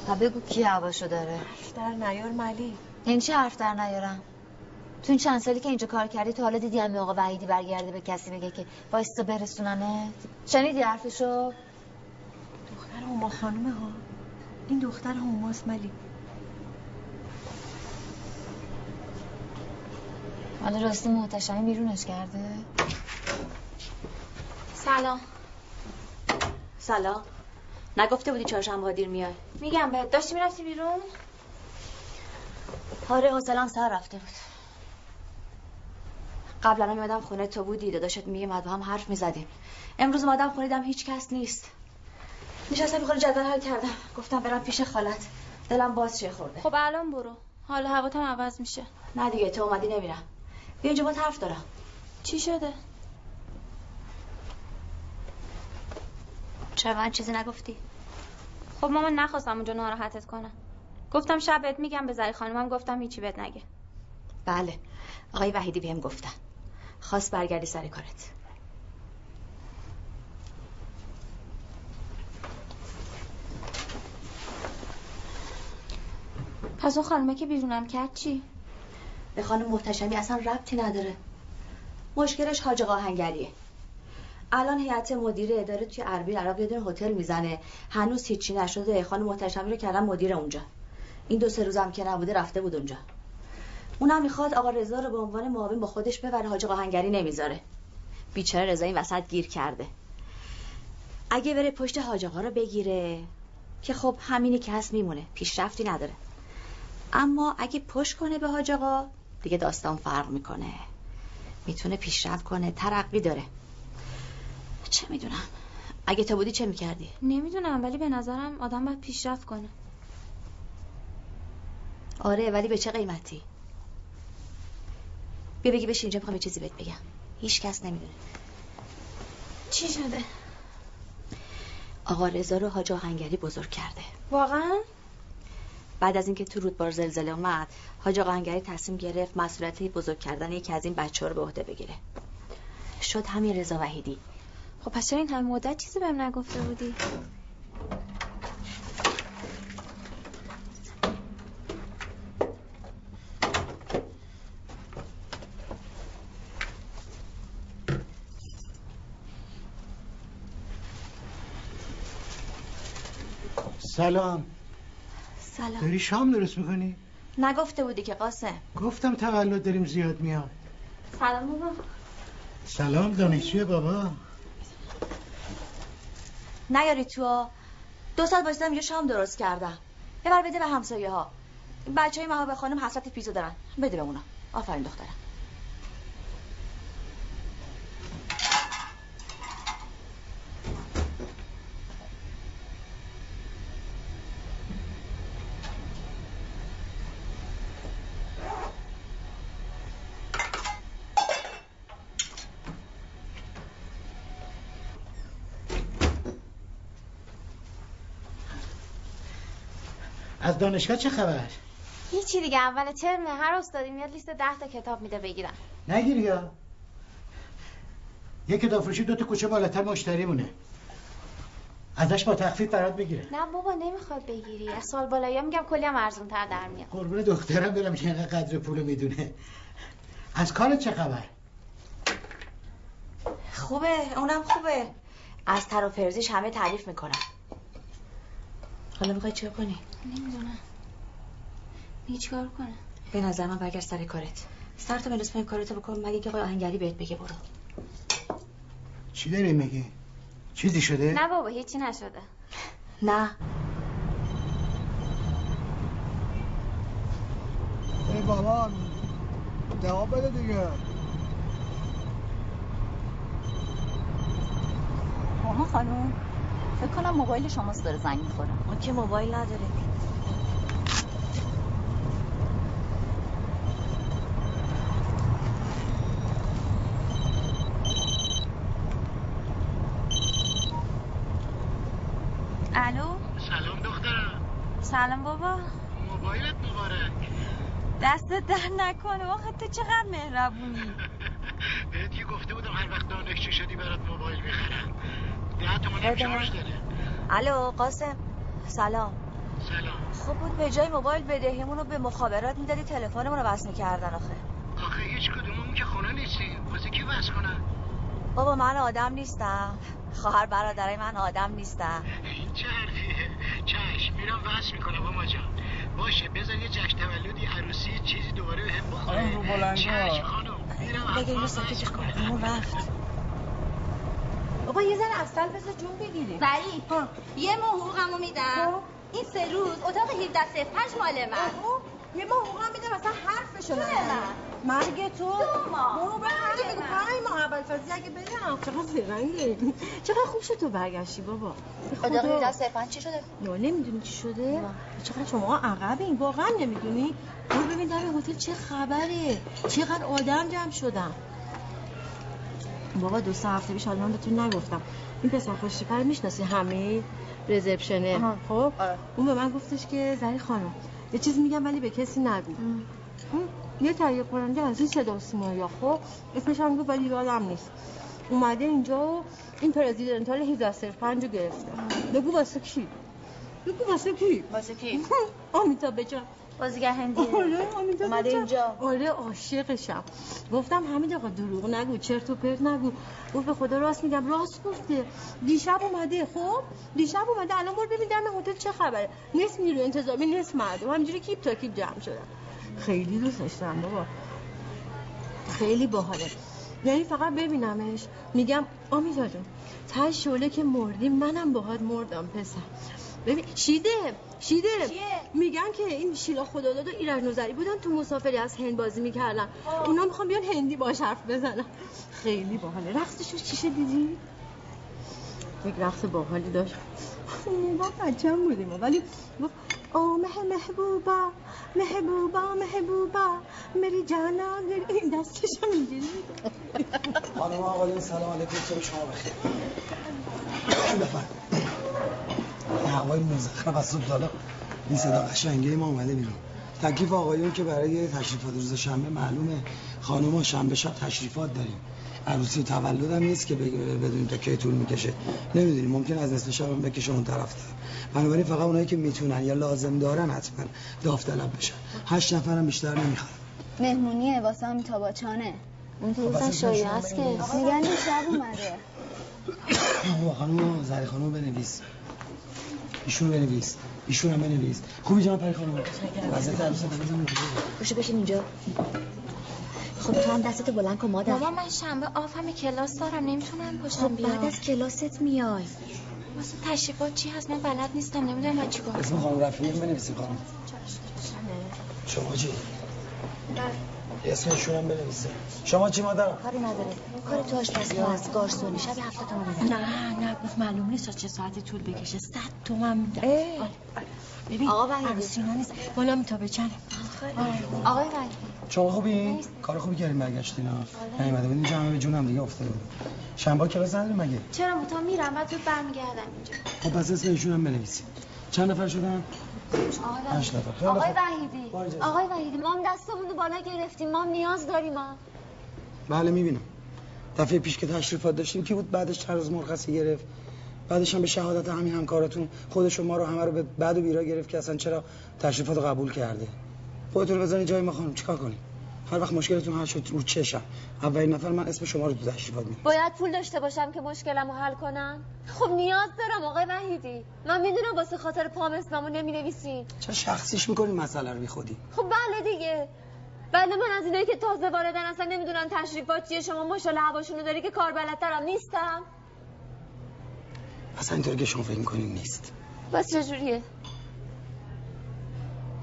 و بگو کی هواشو داره؟ در نیار ملی. یعنی چی حرف در نیارم؟ تو این چند سالی که اینجا کار کردی تا حالا دیدی همه آقا وحیدی برگرده به کسی بگه که وایستا برسوننت شنیدی حرفشو؟ دختر هما خانومه ها. این دختر هماست ملی. حالا راستی محتشمی بیرونش کرده؟ سلام. سلام. نگفته بودی چهارشنبه دیر میای؟ میگم بهت. داشتی می‌رفتی بیرون؟ آره حوصله‌ام سر رفته بود. قبلا میادم خونه تو بودی داداشت میگه با هم حرف می‌زدیم. امروز اومدم خونه دیدم هیچ کس نیست. نشستم می‌خوره جدول حل کردم. گفتم برم پیش خالت. دلم باز چه خورده. خب الان برو. حالا هواتم عوض میشه. نه دیگه تو اومدی نمیرم. بیا اینجا باید حرف دارم. چی شده؟ چرا من چیزی نگفتی؟ خب مامان نخواستم اونجا ناراحتت کنم. گفتم شب بهت میگم به زری خانمم گفتم هیچی بهت نگه. بله آقای وحیدی بهم گفتن. خواست برگردی سر کارت. پس اون خانمه که بیرونم کرد چی؟ به خانم محتشمی اصلا ربطی نداره. مشکلش حاج آهنگریه الان هیئت مدیره اداره توی اربیل عراق یه هتل می‌زنه. هنوز هیچی نشده. خانم محتشمی رو کردن مدیر اونجا. این دو سه روزم که نبوده رفته بود اونجا. اونم می‌خواد آقا رضا رو به عنوان معاون با خودش ببره. حاج آهنگری نمی‌ذاره. بیچاره رضا این وسط گیر کرده. اگه بره پشت حاج آقا رو بگیره که خب همینی که هست میمونه. پیشرفتی نداره. اما اگه پشت کنه به حاج آقا دیگه داستان فرق می‌کنه می‌تونه پیشرفت کنه ترقی داره چه می‌دونم اگه تو بودی چه می‌کردی؟ نمی‌دونم ولی به نظرم آدم باید پیشرفت کنه آره ولی به چه قیمتی؟ بیا بگی بشین اینجا می‌خوام چیزی بهت بگم هیچ کس نمی‌دونه چی شده؟ آقا رضا رو حاج آهنگری بزرگ کرده واقعا؟ بعد از اینکه تو رودبار زلزله اومد حاج آقا هنگری تصمیم گرفت مسئولیت بزرگ کردن یکی از این بچه ها رو به عهده بگیره. شد همین رضا وحیدی. خب پس چرا این همه مدت چیزی بهم نگفته بودی؟ سلام. سلام. داری شام درست می‌کنی؟ نگفته بودی که قاسم. گفتم تولد داریم زیاد میاد سلام بابا. سلام دانشجوی بابا. نیاری تو؟ دو ساعت بایستم اینجا شام درست کردم. ببر بده به همسایه ها بچه های مهابه خانم حسرت پیزو دارن. بده به اونا. آفرین دخترم. از دانشگاه چه خبر؟ هیچی دیگه اول ترم هر استادی میاد لیست ده تا کتاب میده بگیرم. نگیری یا. یه کتاب فروشی دو تا کوچه بالاتر مشتری مونه ازش با تخفیف برات بگیره. نه بابا نمی‌خواد بگیری. از سال بالایی میگم کلی هم ارزون تر در میاد. قربون دخترم برم که اینقدر قدر پول می‌دونه. از کارت چه خبر؟ خوبه اونم خوبه. از تر و فرزیش همه تعریف می‌کنن. حالا می‌خوای چه کنی؟ نمی‌دونم. هیچ کار کنه به نظر من برگرد سر کارت. سر تا برس کارتو بکن مگه که آقای آهنگری بهت بگه برو. چی داری میگی؟ چیزی شده؟ نه بابا هیچی نشده. نه. ای بابا جواب بده دیگه. ماها خانم. فکر کنم موبایل شماست داره زنگ می‌خوره. ما که موبایل نداریم. الو؟ سلام دخترم. سلام بابا. موبایلت مبارک. دستت در نکنه. آخه تو چقدر مهربونی. [laughs] بهت یه گفته بودم هر وقت دانشجو شدی برات موبایل می‌خرم. شارژ داره الو قاسم. سلام. سلام. خب بود به جای موبایل بدهیمون رو به مخابرات می‌دادی تلفنمون رو وصل می‌کردن آخه. آخه هیچ کدوممون که خونه نیستیم واسه کی وصل کنن؟ بابا من آدم نیستم. خواهر برادرای من آدم نیستم این چه حرفیه؟ چشم. میرم وصل می‌کنم ماما جان. باشه بذار یه جشن تولدی عروسی چیزی دوباره به هم بخوره رو بلنگا. چشم خانم. میرم بگه اینو ساکتش کن اون رفت بابا یه ذره اصل بذار جون بگیری بری یه ماه حقوقمو میدم. این سه روز اتاق 17 05 مال من. یه ماه حقوقم میده مثلا حرفشو نزنه مرگ تو. برو به همین بگو پنج ماه اول فازی اگه بدم چقدر زرنگه. چقدر خوب شد تو برگشتی بابا. خدا. خدا. قیدا صرفا چی شده؟ یا نمی‌دونی چی شده. چقدر شما عقبین واقعا نمی‌دونی. برو ببین در هتل چه خبره. چقدر آدم جمع شدن. بابا دو سه هفته پیش حالا من بهتون نگفتم. این پسر خوشی پر می‌شناسی همه رزپشنه خب؟ اون به من گفتش که زری خانم یه چیز میگم ولی به کسی نگو؟ یه تهیه کننده از این صدا و سیمایا خب؟ اسمش هم گفت ولی یادم نیست. اومده اینجا و این پرزیدنتال 1805 رو گرفته. بگو واسه کی؟ بگو واسه کی؟ واسه کی؟ [laughs] آمیتا بچم بازیگر هندیه آره آمیتا اومده. اینجا. آره عاشقشم. گفتم حمید آقا دروغ نگو چرت و پرت نگو. گفت به خدا راست میگم راست گفته. دیشب اومده خب؟ دیشب اومده الان برو ببین دم هتل چه خبره. نصف نیرو انتظامی نصف مردم. همینجوری کیپ تا کیپ جمع شدن. خیلی دوستش دارم بابا. خیلی باحاله. یعنی فقط ببینمش. میگم آمیتا جون ته شعله که مردی منم باهات مردم پسر. ببین شیده شیده میگن که این شیلا خداداد و ایرج نوزری بودن تو مسافری از هند بازی می‌کردن. اونا می‌خوان بیان هندی باش حرف بزنن. خیلی باحاله. رقصش چیشه دیدی یک رقص باحالی داشت. ما بچه هم بودیم. ولی آه مه محبوبا محبوبا محبوبا مری جانا مری این دستش هم اینجوری. خانم آقایون سلام علیکم. شما بخیر. بفرم این هوای مزخرف از صبح حالا این صدا قشنگه ما اومده بیرون. تکلیف آقایون که برای تشریفات روز شنبه معلومه. خانم ها شنبه شب تشریفات داریم. عروسی و تولد هم نیست که بدونیم تا کی طول می‌کشه. نمی‌دونیم ممکن از نصف شب هم بکشه اون طرف دار بنابراین فقط اونایی که می‌تونن یا لازم دارن حتما داوطلب بشن. هشت نفرم بیشتر نمی‌خواد مهمونیه واسه هم تاباچانه اون تو خب، شایعه شما است که. میگن دیشب اومده. [coughs] خانم زری خانم بنویس. ایشون بنویس. ایشون هم بنویس. خوبی جناب پری خانم. وضعیت عروسی بزن بشو بشین اینجا. خب تو هم دستتو بلند کن مادر. بابا من شنبه آفم کلاس دارم. نمی‌تونم پشتم خب بیام بعد از کلاست میای. واسه تشریفات چی هست؟ من بلد نیستم. نمی‌دونم من چیکار اسم خانم رفیقی بنویسیم خانم. شما چی؟ اسم ایشون هم بنویسیم شما چی مادر؟ کاری نداره. کار تو آشپزی هست گارسونی. شب هفته تومن میدن نه نه گفت معلوم نیست تا چه ساعتی طول بکشه. صد تومن میدن آره، آره. ببین آقا وحیدی. عروسی اینا نیست. بالا میتا بچنه آقای وحید شما خوبی؟ کار خوبی کردیم برگشتین. نیومده بودین جمعه به جونم دیگه افتاده بود. شنبه کلاس نداریم مگه؟ چرا؟ تا میرم بعد تو برمیگردم اینجا. خب پس اسم ایشون هم بنویسیم چند نفر شدن؟ آقای هشت نفر. خیلی آقای خوب. وحیدی. آقای وحیدی ما هم دستمون رو بالا گرفتیم. ما هم نیاز داریم ما بله می‌بینم. دفعه پیش که تشریفات داشتیم کی بود بعدش چند روز مرخصی گرفت؟ بعدش هم به شهادت همین همکاراتون خودش و ما رو همه رو به بعد و بیرا گرفت که اصلا چرا تشریفات قبول کرده؟ خودتون رو بزنید جای ما خانم چیکار کنیم؟ هر وقت مشکلتون حل شد رو چشم. اولین نفر من اسم شما رو تو تشریفات می‌نویسم باید پول داشته باشم که مشکلمو حل کنم؟ خب نیاز دارم آقای وحیدی. من می‌دونم واسه خاطر پام اسممو نمی نویسین چرا شخصیش می‌کنین مسئله رو بی خودی خب بله دیگه. بله من از اینایی که تازه واردن اصلا نمی‌دونن تشریفات چیه. شما ماشاءالله هواشونو داری که کار بلدترم نیستم. اصلا اینطوری که شما فکر می‌کنین نیست. بس چجوریه؟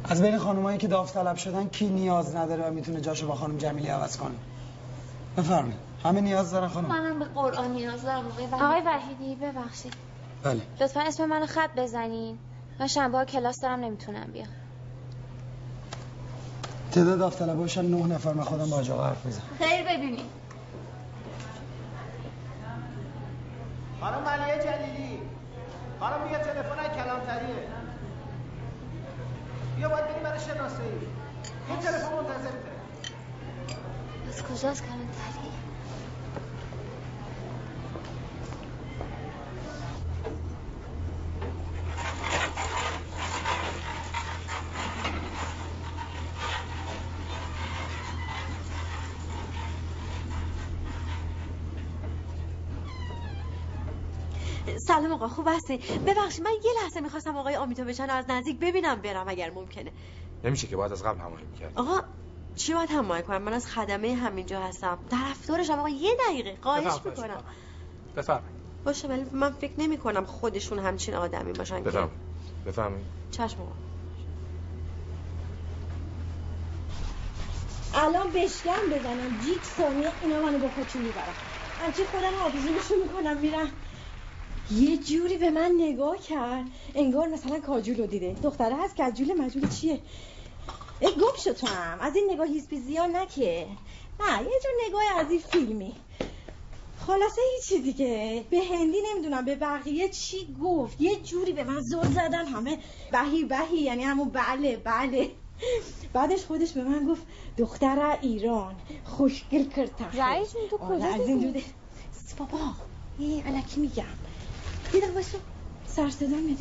از بین خانمایی که داوطلب شدن کی نیاز نداره و می‌تونه جاشو با خانم جمیلی عوض کنه؟ بفرمایید. همه نیاز دارن خانم؟ منم به قرآن نیاز دارم آقای وحیدی. آقای وحیدی ببخشید. بله. لطفا اسم منو خط بزنین. من شنبه ها کلاس دارم نمی‌تونم بیام. تعداد داوطلباشم نه نفر. من خودم با آقا حرف می‌زنم. خیر ببینید خانم علیه جلیلی. خانم یه تلفن کلانتریه. باید بریم برای شناسایی؟ این تلفن منتظرته از کجاست کلانتری خوب هستی. ببخشید من یه لحظه می‌خواستم آقای آمیتا بچن از نزدیک ببینم برم اگر ممکنه. نمیشه که باید از قبل هماهنگ می‌کرد آقا چی باید هماهنگ کنم؟ من از خدمه همینجا هستم. طرفدارشم. آقا یه دقیقه. خواهش. می‌کنم. بفرمایید. باشه ولی من فکر نمی کنم خودشون همچین آدمی باشن که بفرمایید. بفرمایید. چشم آقا. الان بشکم بزنم. جیک ثانیه اینا منو با خودشون می‌برم همچی خودم آبزونشون می‌کنم میرم یه جوری به من نگاه کرد. انگار مثلا کاجول رو دیده. دختره هست کاجول مجول چیه؟ ای گم شد تو هم. از این نگاه هیسپیزی ها نکه. نه یه جور نگاه از این فیلمی. خلاصه هیچی دیگه. به هندی نمی‌دونم به بقیه چی گفت؟ یه جوری به من زل زدن. همه بهی بهی یعنی همون بله بله. بعدش خودش به من گفت دختر ایران خوشگل کرد رئیس تو آره، کجا از این بابا این علکی میگم. دقیقه بایستو سر صدا میاد.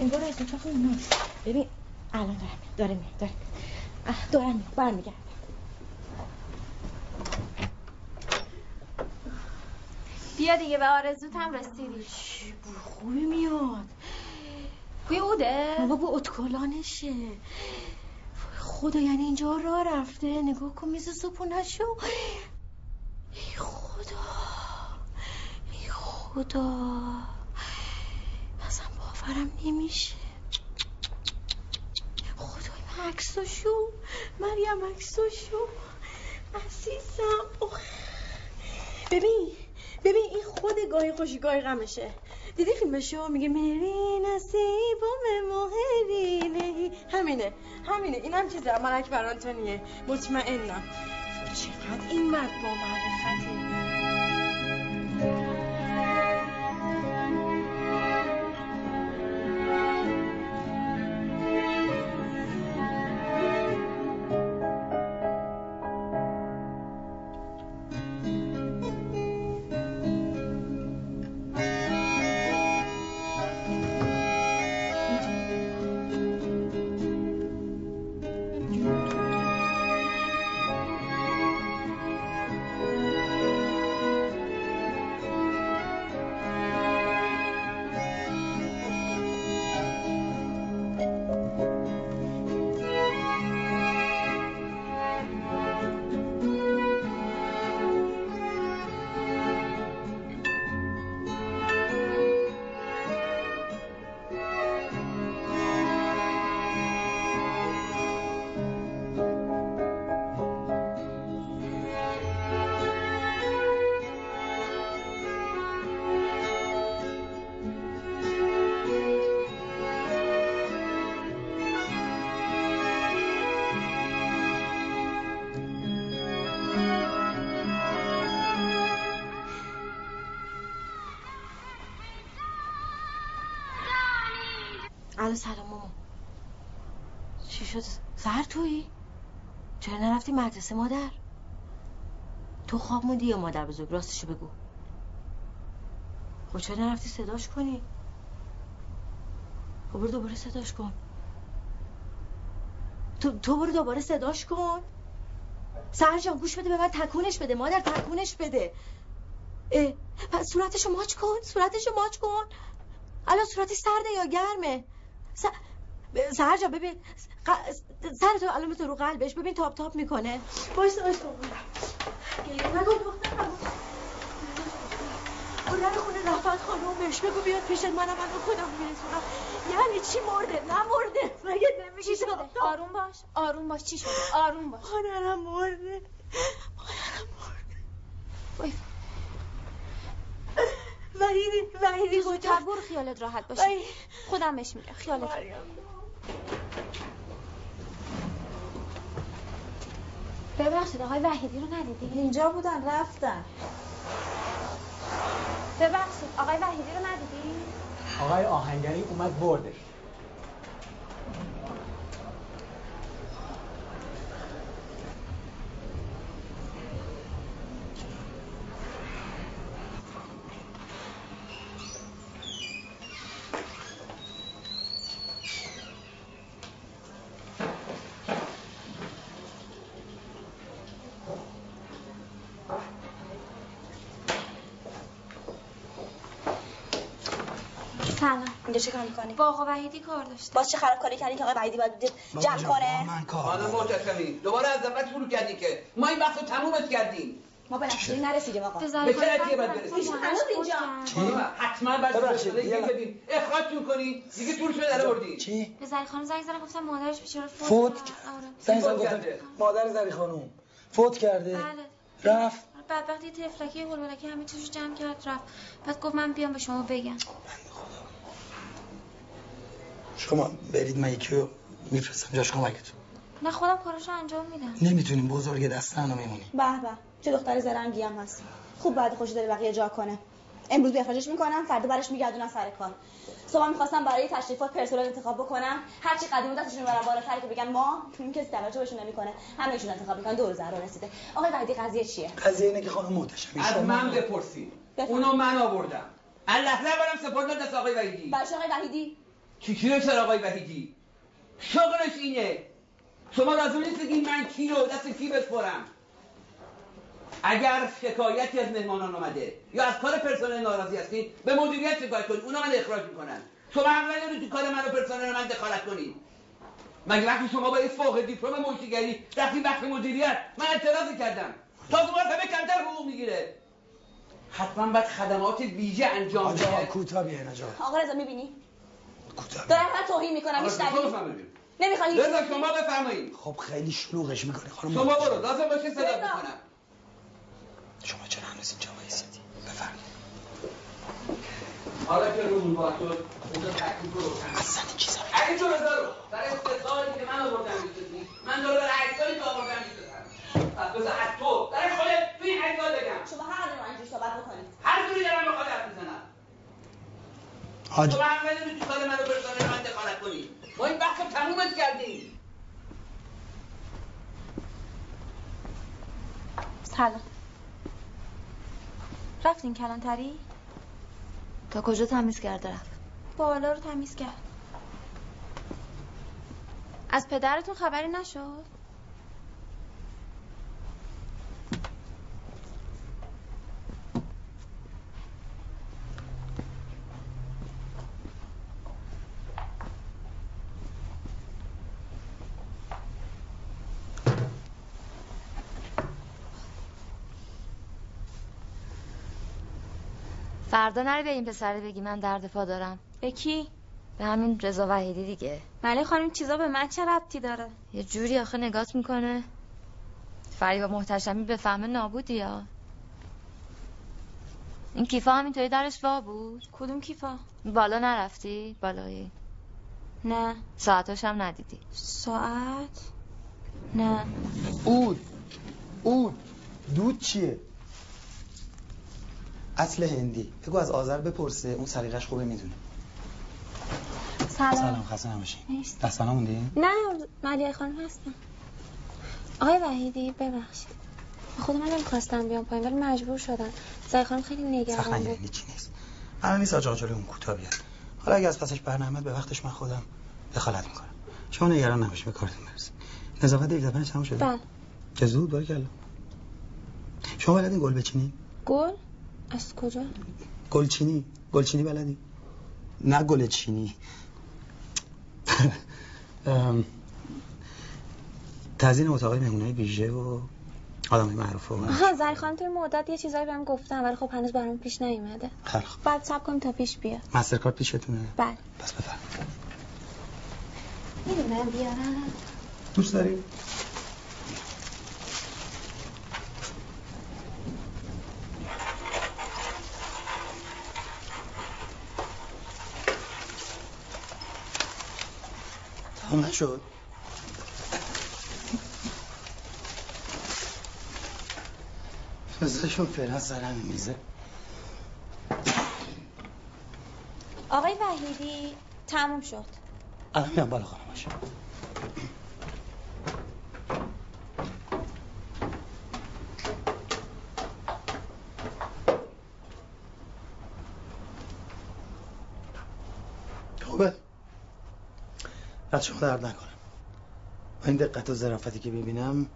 انگار از اتاق اونا ببین الان دارم. میاد داره میاد داره. میاد. اه، دارم میاد. بیا دیگه به آرزوت هم رسیدی خوبی میاد. بوی اوده بابا با اتکلانشه. خدا یعنی اینجا راه رفته. نگاه کن میز صبحونشو ای خدا. ای خدا. باورم نمیشه. خدای من عکساشو مریم عکساشو عزیزم. ببین ببین این خود گاهی خوشی گاهی غمشه. دیدی فیلمشو؟ میگه مری نصیبم مهری همینه همینه. اینم چیزه ملک برانتونیه مطمئنم. چقدر این مرد با معرفته. الو سلام ماما. چی شد؟ سر تویی؟ چرا نرفتی مدرسه مادر؟ تو خواب موندی یا مادر بزرگ؟ راستشو بگو. خب چرا نرفتی صداش کنی؟ خب برو دوباره صداش کن. تو, تو برو دوباره صداش کن. سهر جان گوش بده به من تکونش بده مادر تکونش بده. اه، پس صورتشو ماچ کن صورتشو ماچ کن. الان صورتی سرده یا گرمه؟ س... سهر جان ببین ق... سر تو الان تو رو قلبش ببین تاپ تاپ می‌کنه. باش باش گریه نکن دخترم در خونه رفت خانوم بهش بگو بیاد پیشت منم من رو خودم میرسونم. یعنی چی مرده؟ نمرده مگه نمیگی چی شده؟ آروم باش آروم باش. چی شده؟ آروم باش. مادرم مرده. وای. وحیدی وحیدی کجا؟ برو خیالت راحت باشه. وای. خودم بهش میگم خیالت راحت. ببخشید آقای وحیدی رو ندیدی؟ اینجا بودن رفتن. ببخشید آقای وحیدی رو ندیدی؟ آقای آهنگری اومد بردش سلام اینجا چه کار می‌کنی؟ با آقا وحیدی کار داشته باز چه خراب کاری کردی که آقای وحیدی باید جمع کنه؟ خانم محتشمی دوباره از اول شروع کردی که. ما این وقت رو تمومت کردیم. ما به نتیجه نرسیدیم آقا. به چه نتیجه خانم باید هنوز برسیم؟ اینجا. خانم، حتما باید. بدین اخراجتون کنی. دیگه طولشون در آوردی چی؟ به زری خانم زنگ زدم گفتم مادرش بیچاره فوت فوت کرد. آره. زنگ گفتن کرده. مادر زری خانم فوت کرده. بله. رفت. بعد وقتی تفلکی هولولکی همه چیزو جمع کرد رفت. بعد گفت من بیام به شما بگم. شما برید من یکی رو میفرستم. جاش کمکتون نه خودم کاراشو انجام میدم. نمی‌تونیم. بزرگ دستن رو میمونیم. به به. چه دختر زرنگی هم هست. خوب بعد خوش داره بقیه جا کنه. امروز به اخراجش می‌کنم فردا برش میگردونم سر کار. صبح می‌خواستم برای تشریفات پرسنل انتخاب بکنم. هرچی قدیمی دستشون می‌برن بالاتر که بگن ما این کسی توجه بهشون نمی‌کنه. همه ایشون انتخاب می‌کنن. دور زهرا رسیده. آقای وحیدی قضیه چیه؟ قضیه اینه که خانم محتشمی از من بپرسید. بفرمایید. اونو من آوردم. اللحظه برم سپردم دست آقای وحیدی. برش آقای وحیدی. چی چی چرا آقای وحیدی شغلش اینه. شما لازم نیست بگید من کی رو دست کی بسپرم؟ اگر شکایتی از مهمانان اومده یا از کار پرسنل ناراضی هستین به مدیریت شکایت کنید اونا من اخراج می‌کنن. شما حق ندارید تو کار من و پرسنل من دخالت کنید. مگه وقتی شما با فوق دیپلم موشیگری رفتین وقت مدیریت؟ من اعتراض کردم. تازه مرتبه کمتر حقوق می‌گیره. حتما باید خدمات ویژه انجام بده. کوتاه بیاین آقا رضا می‌بینی؟ دارم من توهین می‌کنم آقا، میشنوی. نمی‌خوای هیچ رضا شما بفرمایید. خب خیلی شلوغش می‌کنه خانم شما. برو لازم باشه صدا بکنم شما چرا هنوز اینجا وایسیدی؟ بفرمایید. حالا که روز با تو اونجا تکلیف رو روشن اصلا این چیزا اگه جو بذارو برای استثاری که من آوردم من داره برای عکسایی که آوردم پس بذار از تو. برای خودت تو این عکسا بگم. شما حق ندارید اینجوری صحبت بکنید. هر جوری دارم بخواد حرف می‌زنم. حاج. تو کار من و پرسنل من دخالت کنی. ما این رو تمومت کردیم سلام. رفتین کلانتری؟ تا کجا تمیز کرده رفت؟ بالا رو تمیز کرد. از پدرتون خبری نشد؟ فردا نری به این پسره بگی من درد پا دارم. به کی؟ به همین رضا وحیدی دیگه. ملی خانم چیزا به من چه ربطی داره؟ یه جوری آخه نگات می‌کنه. فریبا محتشمی به فهم نابودی یا این کیفا همینطوری درش وا بود؟ کدوم کیفا؟ بالا نرفتی؟ بالایی نه. ساعتاش هم ندیدی. ساعت؟ نه. اود اود دود چیه؟ اصل هندی. بگو از آذر بپرسه اون سلیقش خوبه می‌دونه. سلام. سلام خسته نباشی. دست موندی؟ نه ملیه خانم هستم. آقای وحیدی ببخشید. خود من نمی‌خواستم بیام پایین ولی مجبور شدم. زای خانم خیلی نگران بود. هیچی نیست؟ قرار نیست آجا اون کوتاه بیاد. حالا اگه از پسش برنامه به وقتش من خودم دخالت می‌کنم. شما نگران نباش به کارتون برسید نظافت یک دفعه تموم شده؟ بله. چه زود؟ بارکلا شما بلدین گل بچینی گل؟ از کجا؟ گلچینی. گلچینی بلدی؟ نه گل چینی ام، تزیین اتاقای مهمونای ویژه و آدمای معروف و آها زری خانم توی مدت یه چیزایی بهم گفتم ولی خب هنوز برام پیش نیومده. خیلی خوب. بعد صبر کنیم تا پیش بیاد. مستر کارت پیشتونه. بله. پس بفرم. می‌دونم بیارم. دوست داری؟ تمام نشد. بذارشون فعلا سرم میزه. آقای وحیدی تموم شد. الان میام بالا خانم باشه خوبه از شما درد نکنم. با این دقت و ظرافتی که ببینم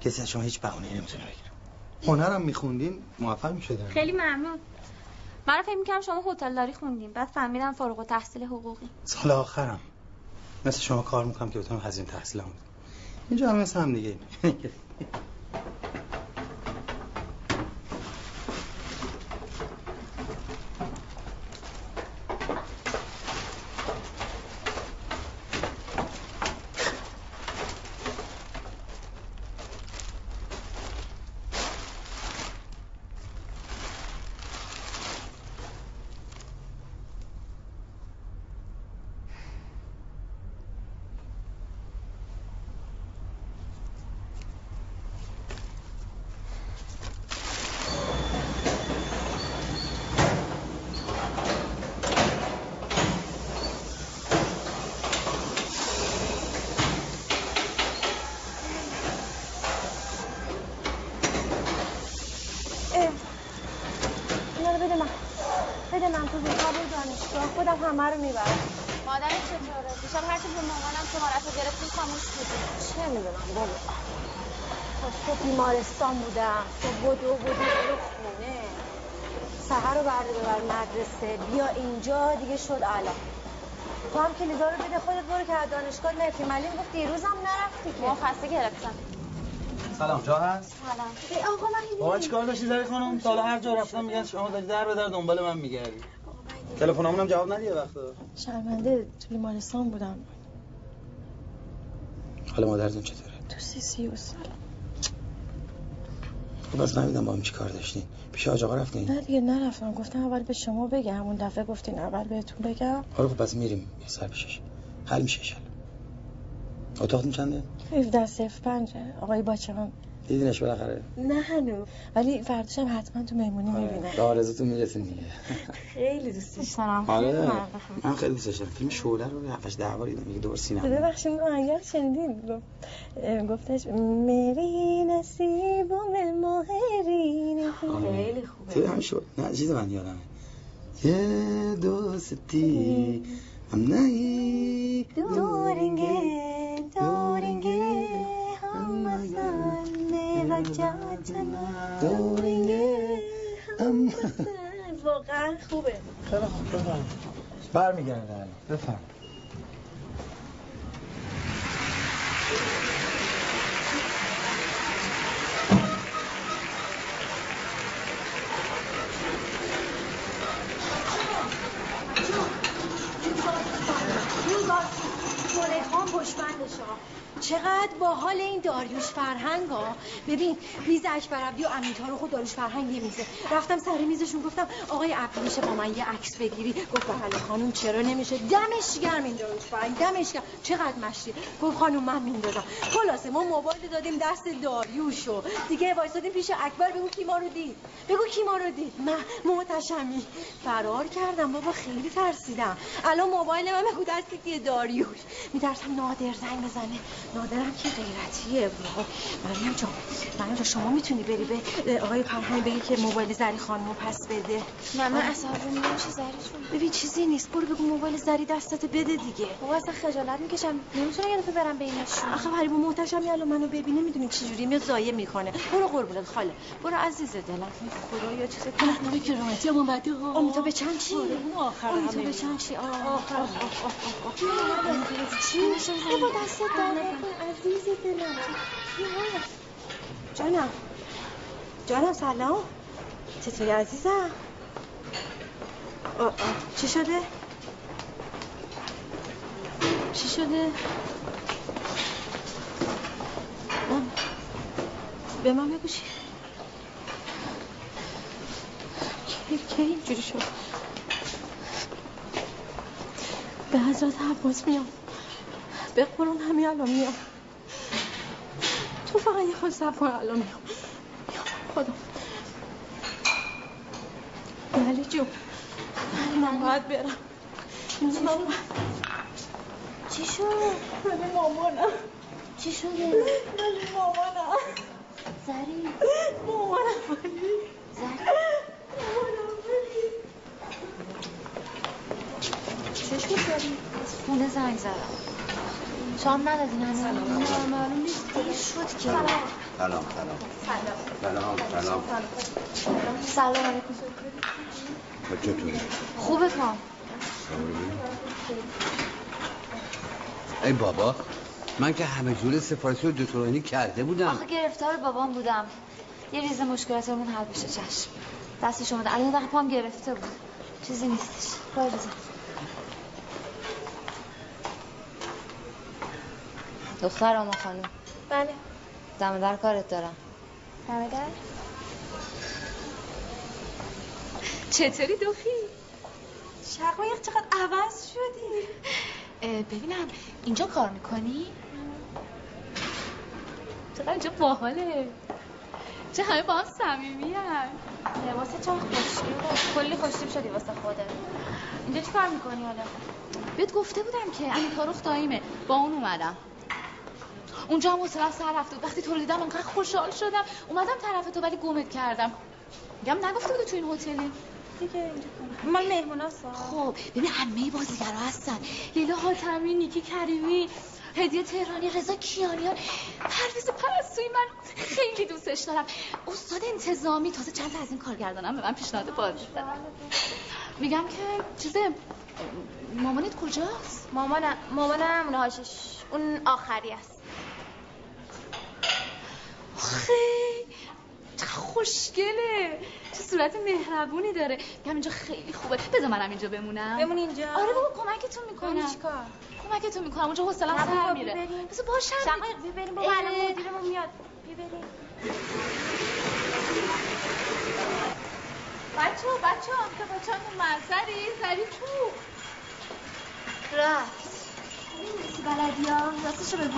کسی از شما هیچ بهانه‌ای نمی‌تونه بگیره. هنرم میخوندین؟ موفق می‌شدین خیلی ممنون. من فکر می‌کردم شما هتلداری خوندیم بعد فهمیدم فارغ التحصیل حقوقی. سال آخرم. مثل شما کار می‌کنم که بتونم هزینه تحصیلم بدم. اینجا هم مثل هم دیگه. همه رو می‌برم. مادر چطوره؟ دیشب هرچی به مامانم شمارت رو گرفتیم خاموش بودیم چه می‌دونم بابا. خب تو بیمارستان بودم. تو بدو بدو برو خونه. سهر رو برده ببر مدرسه. بیا اینجا دیگه شد الان. تو هم کلیدا رو بده خودت برو که از دانشگاه نفی ملیم گفت دیروزم نرفتی که. ما خسته گرفتم. سلام جا هست؟ سلام. ای آقا من بابا چیکار داشتی زری خانم؟ تا حالا هر جا رفتم میگن شما داری در به در دنبال من میگردی. تلفنمون هم جواب ندی یه وقتا شرمنده تو بیمارستان بودم. حالا مادرتون چطوره؟ تو سی سی و سال. خب باز نمیدم با هم چی کار داشتین. پیش آج آقا رفتین؟ نه دیگه نرفتم. گفتم اول به شما بگم. همون دفعه گفتین اول بهتون بگم. حالا خب پس میریم. یه سر پیشش. حل میشه اتاقتون چنده؟ 17 صفر پنجه. آقای باچه هم دیدینش بالاخره. نه هنوز. ولی فرداشم حتما تو مهمونی می‌بینم به آرزوتون می‌رسین دیگه. خیلی دوستش دارم آره. من خیلی دوستش دارم فیلم شعله رو هفتش ده بار دیدم میگه دور سینما. ببخشید اون آهنگر رو شنیدین؟ گفتش مری نصیبم مهرین خیلی خوبه. خیلی همین شد نه چیز من یادمه. یه دوستی هم نهی. دورنگه دورنگه هم مسلمه و جاتنا دورنگه هم واقعا خوبه خیلی خوب بفرم برمیگرده الان بفرم زلیخا پشمندش چقدر باحال این داریوش فرهنگ ها ببین میز اکبر عبدی و امیتا رو خود داریوش فرهنگ میزه رفتم سر میزشون گفتم آقای عبدی میشه با من یه عکس بگیری؟ گفت بله خانم چرا نمیشه؟ دمش گرم این داریوش فرهنگ دمش گرم. چقدر مشتی. گفت خانم من میندازم. خلاصه ما موبایل دادیم دست داریوشو. دیگه وایسادیم پیش اکبر بگو کی ما رو دید. بگو کی ما رو دید. من محتشمی. فرار کردم بابا خیلی ترسیدم. الان موبایل من بگو دست داریوش. میترسم نادر زنگ بزنه. نادرم که غیرتیه مریم جان مریم جان شما می‌تونی بری به آقای فرهنگ بگی که موبایل زری خانمو پس بده. نه من. اصلا رو نمیشه زریشون؟ ببین چیزی نیست. برو بگو موبایل زری دستت بده دیگه. بابا اصلا خجالت می‌کشم. نمی‌تونم یه دفعه برم بینشون آخه غریب محتشمی الان منو ببینه می‌دونی چه جوری میاد زایه می‌کنه. برو قربونت خاله. برو عزیز دلم. خدا یا چیز کنه کرامتی هم اومده ها امیتا به چند چی آخر امیتا به چند چی آخر. آه، آه، آه، آه. چی؟ بابا دست عزیز دلم جانم جانم سلام چطوری عزیزم آه، آه. چی شده چی شده من- به من بگو چی کی اینجوری شد به حضرت عباس میام به قرآن همین الان میام. تو فقط یه خود صبر کن الان میام. میام. خدا. بله جو من باید برم. من چی شد؟ من مامانم. چی شده؟ من مامانم. زری. مامانم ولی زری. مامانم ولی چشم داری؟ خونه زنگ زدم. شام ندادین هنوز؟ نه معلوم نیست. دیر شد که. سلام. سلام سلام. سلام سلام. علیکم. تو چطوری؟ خوبه پام ای بابا من که همه جور سفارش رو دکترانی کرده بودم. آخه گرفتار بابام بودم. یه ریز مشکلاتمون حل بشه چشم. دست شما ده. الان دقیقه پام گرفته بود. چیزی نیستش. باید بزن. دختر آما خانم بله. دم در کارت دارم. دمه در. چطوری دوخی؟ شقایق چقدر عوض شدی. ببینم اینجا کار می‌کنی؟ چقدر اینجا باحاله. چه همه با هم صمیمی لباس چه خوشی کلی خوشتیب شدی واسه خودت. اینجا چی کار می‌کنی حالا؟ بهت گفته بودم که امین تاروخ داییمه با اون اومدم. اونجا هم حوصله‌ام سر رفته بود. وقتی تو رو دیدم انقدر خوشحال شدم. اومدم طرف تو ولی گمت کردم. میگم نگفته بودی تو این هتلی؟ دیگه اینجا مال مهموناسا خب ببین همه بازیگرا هستن. لیلا حاتمی نیکی کریمی. هدیه تهرانی رضا کیانیان. پرویز پرستویی من خیلی دوستش دارم. استاد انتظامی تازه چند از این کارگردانم به من پیشنهاد دادن. میگم که چیز مامانت کجاست؟ مامانم مامانم اون هاشش اون آخری است. خیلی خوشگله. چه صورت مهربونی داره. میگم اینجا خیلی خوبه. بذار منم اینجا بمونم. بمون اینجا. آره بابا کمکتون می‌کنم. چیکار؟ کمکتون می‌کنم اونجا حوصله‌ام سر میره. بذار باشم شقایق ببریم بابا الان. مدیرمون میاد. ببریم بچه ها بچه ها که بچه ها منظری؟ زدی تو. رفت سی بلدی ها؟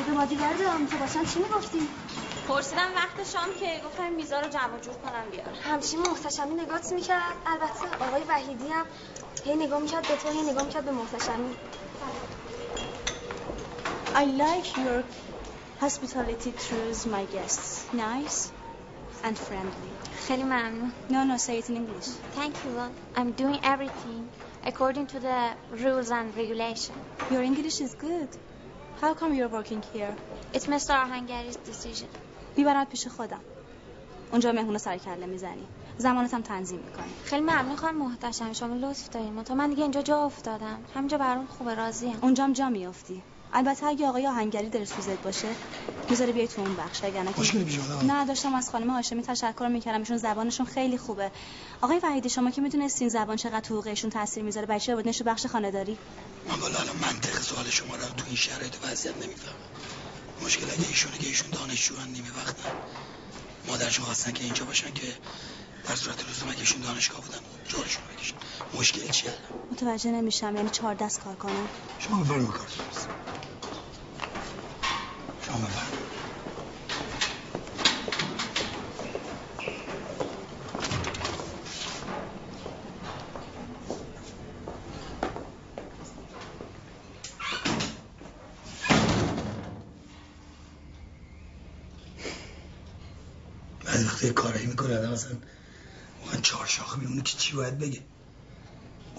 به مادیگر دارم تو باشن چی می‌گفتی؟ پرسیدم وقت شام که گفتم میزا رو جمع و جور کنم بیار همچین محتشمی نگات می‌کرد؟ البته آقای وحیدی هم هی نگاه می‌کرد به تو هی نگاه می‌کرد به محتشمی. I like your hospitality towards my guests. Nice and friendly. خیلی ممنون No, no, say it in English. Thank you I'm doing everything according to the rules and regulation Your English is good. How come you're working here? It's Mr. آهنگری's decision میبرد پیش خودم. اونجا مهمون سر کله میزنی. زمانت هم تنظیم می‌کنی. خیلی ممنون خانم محتشم. شما لطف دارین. تا من دیگه اینجا جا افتادم. همینجا برام خوبه راضیم. اونجام جا میافتی. البته اگه آقای آهنگری دل سوزت باشه می‌ذاره بیای تو اون بخش. اگر نه؟ نه داشتم از خانم هاشمی تشکر می‌کردم. ایشون زبانشون خیلی خوبه. آقای وحیدی شما که می‌دونستین زبان چقدر تو حقوقشون تاثیر می‌ذاره. بچه آوردنش تو بخش خانه‌داری من والا الان منطق سوال شما رو تو این شرایط وضعیت نمی‌فهمم. مشکل اگه ایشونه که ایشون دانشجو نیمه وقتن مادرشون خواستن که اینجا باشن که در صورت لزوم اگه ایشون دانشگاه بودن؟ جارشون رو بکشن مشکل چیه؟ متوجه نمیشم یعنی چهار دست کار کنم شما بفرمایید برسید. شما بفرمایید بعضی وقتی کارایی می‌کنه آدم اصلا واقعا چهار شاخه میمونه که چی باید بگه؟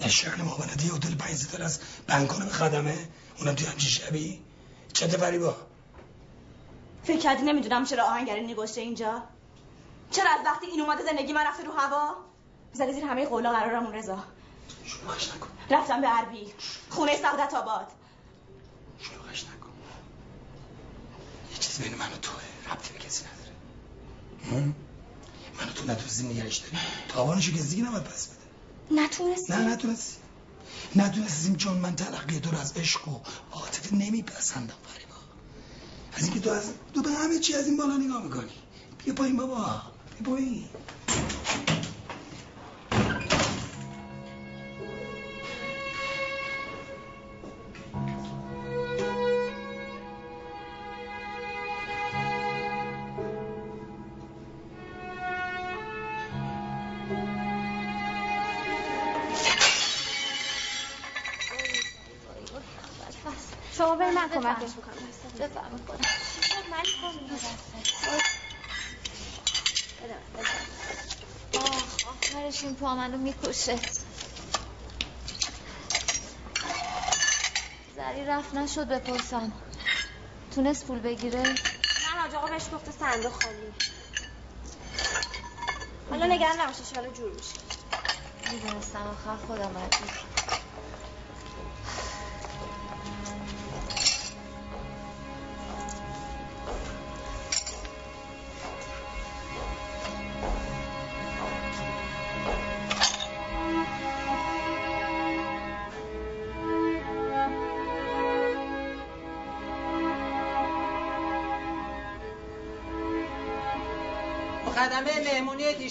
در شهر ما بلد یه هتل پنج ستاره از بنکانه به خدمه. اونم توی همچین شبی. چه فریبا؟ فکر کردی نمی‌دونم چرا آهنگری نگوشته اینجا؟ چرا از وقتی این اومده زندگی من رفته رو هوا؟ زده زیر همه قولا قرارمون رضا. شلوغش نکن. رفتم به اربیل خونه سعادت آباد. شلوغش نکن. یه چیز بین من و توه. ربطی به کسی نداره. من تو نتونستی نگرش داری. تاوانشو کسی دیگه نباید پس بده. نتونستی؟ نه نتونستی. نتونستیم چون من تلقی تو رو از عشق و عاطفه نمیپسندم فریبا. از اینکه تو از تو به همه چی از این بالا نگاه می‌کنی. بیا پایین بابا. بیا پایین. می‌کشه. زری رفت نشد بپرسم. تونست پول بگیره؟ نه حاج آقا بهش گفته صندوق خالی. حالا نگران نباش ان جور میشه. می‌دونستم آخر خودم باید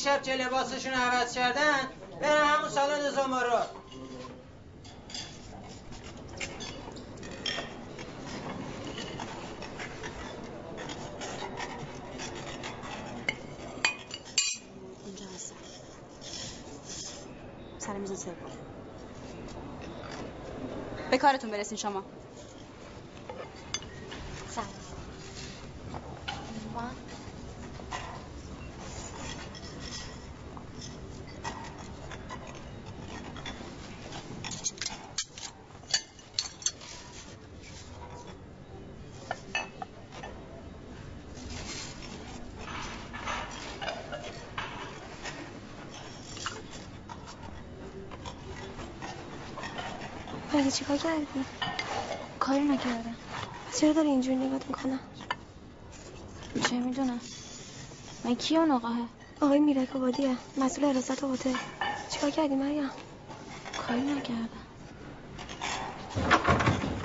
دیشب چه لباسشون عوض کردن؟ برن همون سالن هستم. سر میز به کارتون برسین شما سلام من مگه چیکار کردی کاری نکردم. چرا داری اینجوری نگاه می‌کنم چه می‌دونم. من کی اون آقاه آقای میرک آبادیه مسئول حراست هتل. چیکار کردی مریم؟ کاری نکردم.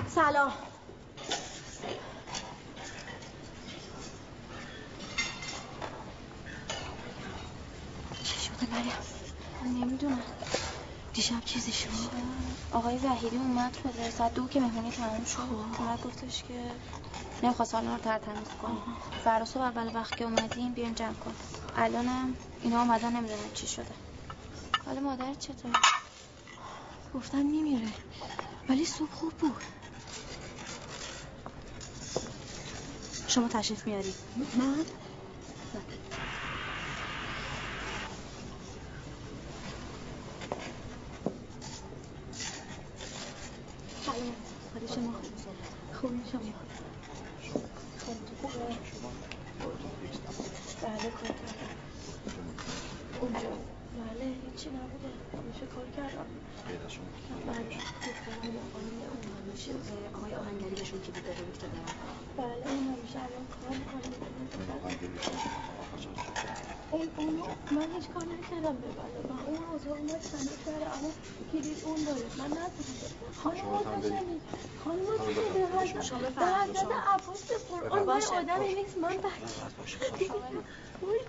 سلام. چی شده مریم؟ نمی‌دونم. دیشب چیزی شد؟ آقای وحیدی اومد خود ساعت دو که مهمونی تموم شد. اومد گفتش که نمی‌خواست سالن رو تر تمیز کنه. فردا صبح اول وقت که اومدیم بیاین جمع کن الانم اینا اومدن نمی‌دونم چی شده. حالا مادر چطور؟ گفتن میمیره. ولی صبح خوب بود. شما تشریف میاری من سلام حال شما خوبی شما بله کار کردم اونجا بله هیچی نبوده همیشه کار کردم بله دخترم آقای اون همیشه آقای آهنگری بهشون که داره افتاده بله اون همیشه الان کار می‌کنه اون اونو من هیچ کار نکردم ببره من اون روز اومد سنه کرده اما کلید اون داره من ندیدم خانم متشمی خانم متشمی شما به بفرمایید، حضرت شما. عباس قرآن من باشه، آدمی باشه. نیست من بچه وای.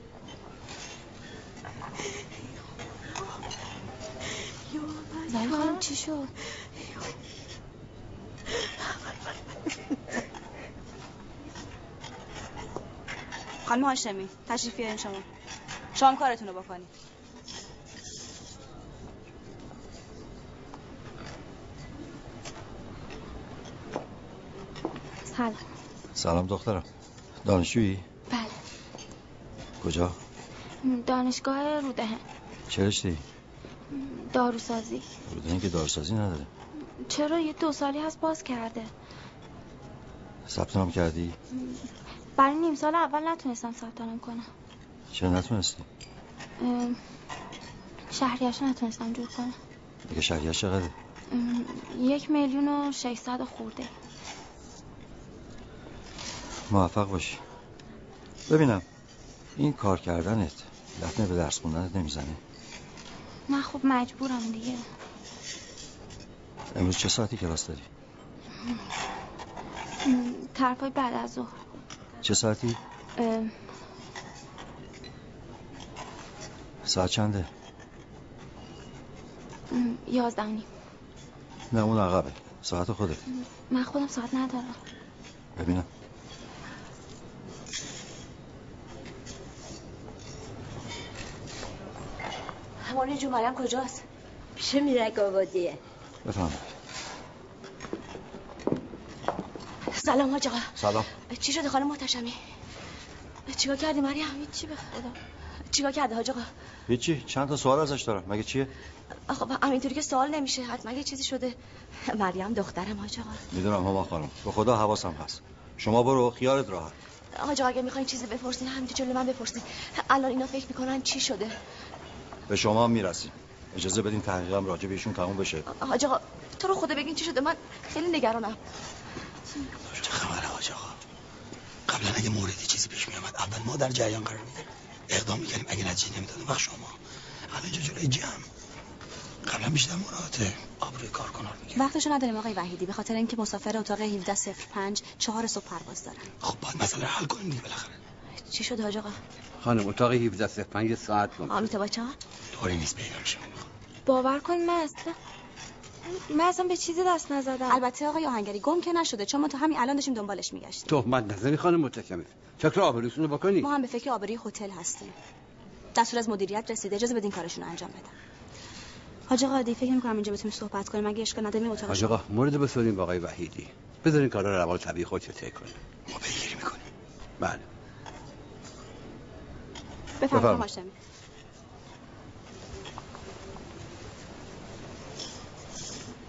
یا زنی بچه. خانم چی شد خانم هاشمی تشریف بیارین شما. هم کارتون رو بکنید. سلام. سلام دخترم. دانشجویی؟ بله. کجا؟ دانشگاه رودهن. چه رشتی؟ داروسازی. رودن که دارسازی نداره. چرا یه دو سالی هست باز کرده. ثبت نام کردی؟ برای نیم سال اول نتونستم ثبت نام کنم. چرا نتونستی؟ ام، شهریه‌شو نتونستم جور کنم. دیگه شهریه چقدره؟ ام، یک میلیون و ششصد و خورده. موفق باشی. ببینم این کار کردنت لطمه به درس خوندنت نمی‌زنه. نه خب مجبورم دیگه. امروز چه ساعتی کلاس داری؟ طرفای بعد از ظهر. چه ساعتی؟ ساعت چنده؟ یازده و نیم. نه اون عقبه. ساعت خودت من خودم ساعت ندارم. ببینم. همانی جو مریم کجاست؟ پیش میرک آبادیه. بفهم سلام حاج آقا. سلام. چی شده خانم محتشمی؟ چیکار کردی مریم؟ هیچی به خدا. چیکار کرده حاج آقا؟ هیچی. چند تا سوال ازش دارم. مگه چیه؟ خب همینطوری که سوال نمیشه. حتما یه چیزی شده. مریم دخترم حاج آقا. می‌دونم هما خانم. به خدا حواسم هست. شما برو خیالت راحت. حاج آقا اگه می‌خواین چیزی بپرسین همینجا جلو من بپرسین الان اینا فکر می‌کنن چی شده. به شما هم می‌رسیم. اجازه بدین تحقیقم راجع به ایشون تموم بشه. حاج آقا تو رو خدا بگین چی شده. من خیلی نگرانم. حاج آقا قبلا اگه موردی چیزی پیش می آمد اول ما در جریان قرار میدیم اقدام می‌کردیم. اگه نتیجه نمی‌دادیم وقت شما. الان اینجا جلوی جمع. قبلا بیشتر مراته آبروی کارکنار میگه وقتشو نداریم آقای وحیدی. به خاطر اینکه مسافر اتاق 1705 چهار صبح پرواز دارن. خب باید مسئله حل کنیم دیگه بالاخره. چی شده حاج آقا؟ خانم اتاق 17 05 ساعت گم آمیتا بچه طوری نیست پیدا باور کن من اصلا من اصلا به چیزی دست نزدم. البته آقای آهنگری گم که نشده. چون ما تا همین الان داشتیم دنبالش میگشتیم. تهمت نزنی خانم متشمی فکر آبروتون رو بکنی؟ ما هم به فکر آبروی هتل هستیم. دستور از مدیریت رسیده. اجازه بدین کارشون رو انجام بدن حاج آقا دی فکر می‌کنم اینجا بتونیم صحبت کنیم. اگه اشکال نداره اتاق حاج آقا مورد بسوریم با آقای وحیدی. بذارین کارا رو روال طبیعی خودش طی کنه ما پیگیری می‌کنیم. بله. بفرمایید بفرمایید. هاشمی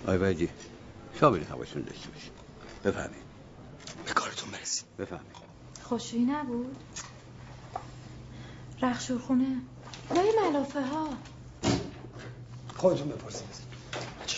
آقای وحیدی شامل حواسون داشته باشید بفهمید به کارتون برسید بفهمید خوشویی نبود؟ رخشورخونه؟ لای ملافه ها. خودتون بپرسید.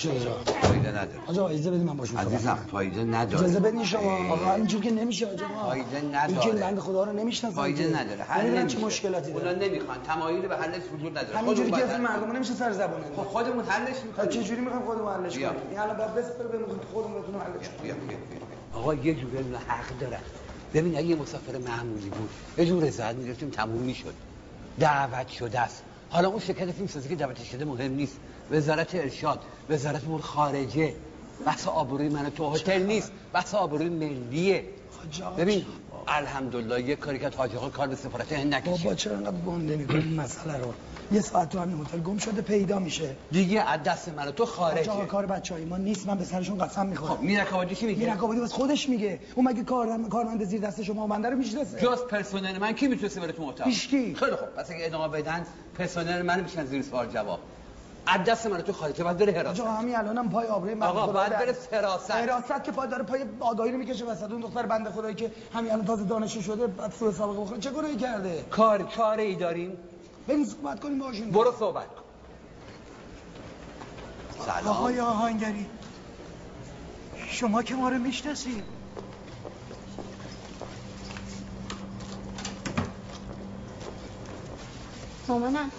فایده نداره. آجا اجازه بدید من صحبت عزیزم. فایده نداره. اجازه بدین شما. آقا اینجوری که نمیشه آجا فایده نداره. که بنده خدا رو نمی‌شناسن فایده. نداره. حل نمی‌دونن نمیشه. چه مشکلاتی اونا داره نمی‌خوان. تمایلی به حلش وجود نداره. همینجوری که مردم نمیشه سر زبونه خب خودمون حلش می‌کنیم چه جوری می‌خوایم خودمون حلش. کنیم این الان بعد بسپر بمون خودمون بتونیم حلش کنیم. آقا یه جوره اینا حق دارن ببین اگه یه مسافر معمولی بود یه جور رضایت می‌گرفتیم تموم می‌شد. دعوت شده است. حالا اون شرکت فیلم سازی که دعوت شده مهم نیست. وزارت ارشاد وزارت امور خارجه. بحث آبروی من تو هتل نیست. بحث آبروی ملیه. ببین الحمدلله یه کاری که حاج آقا کار به سفارت هند بابا نکشید چرا انقدر گنده می‌کنی مسئله رو؟ یه ساعت تو همین هتل گم شده پیدا میشه. دیگه از دست من تو خارجه. آقا کار بچه های ما نیست. من به سرشون قسم می‌خورم. خب میرک آبادی چی میگه؟ میرک آبادی بس خودش میگه. اون مگه کار کارمند زیر دست شما بنده رو می‌شناسه؟ جز پرسنل من کی می‌تونسته بره تو اتاق؟ هیچکی. خیلی خوب. پس اگه ادامه بدن پرسنل من میشن زیر سوال جواب. از دست من تو خارجه باید بره حراست. آجا همین الانم پای آبروی من آقا باید در- بره حراست. حراست که پای داره پای آگاهی رو می‌کشه وسط. اون دختر بنده خدایی که همین الان تازه دانشجو شده بعد سوء سابقه بخوره. چه گناهی کرده؟ کار کار ای داریم. بریم صحبت کنیم باشون برو صحبت کن. سلام. آقای آهنگری شما که ما رو می‌شناسید. مامانم.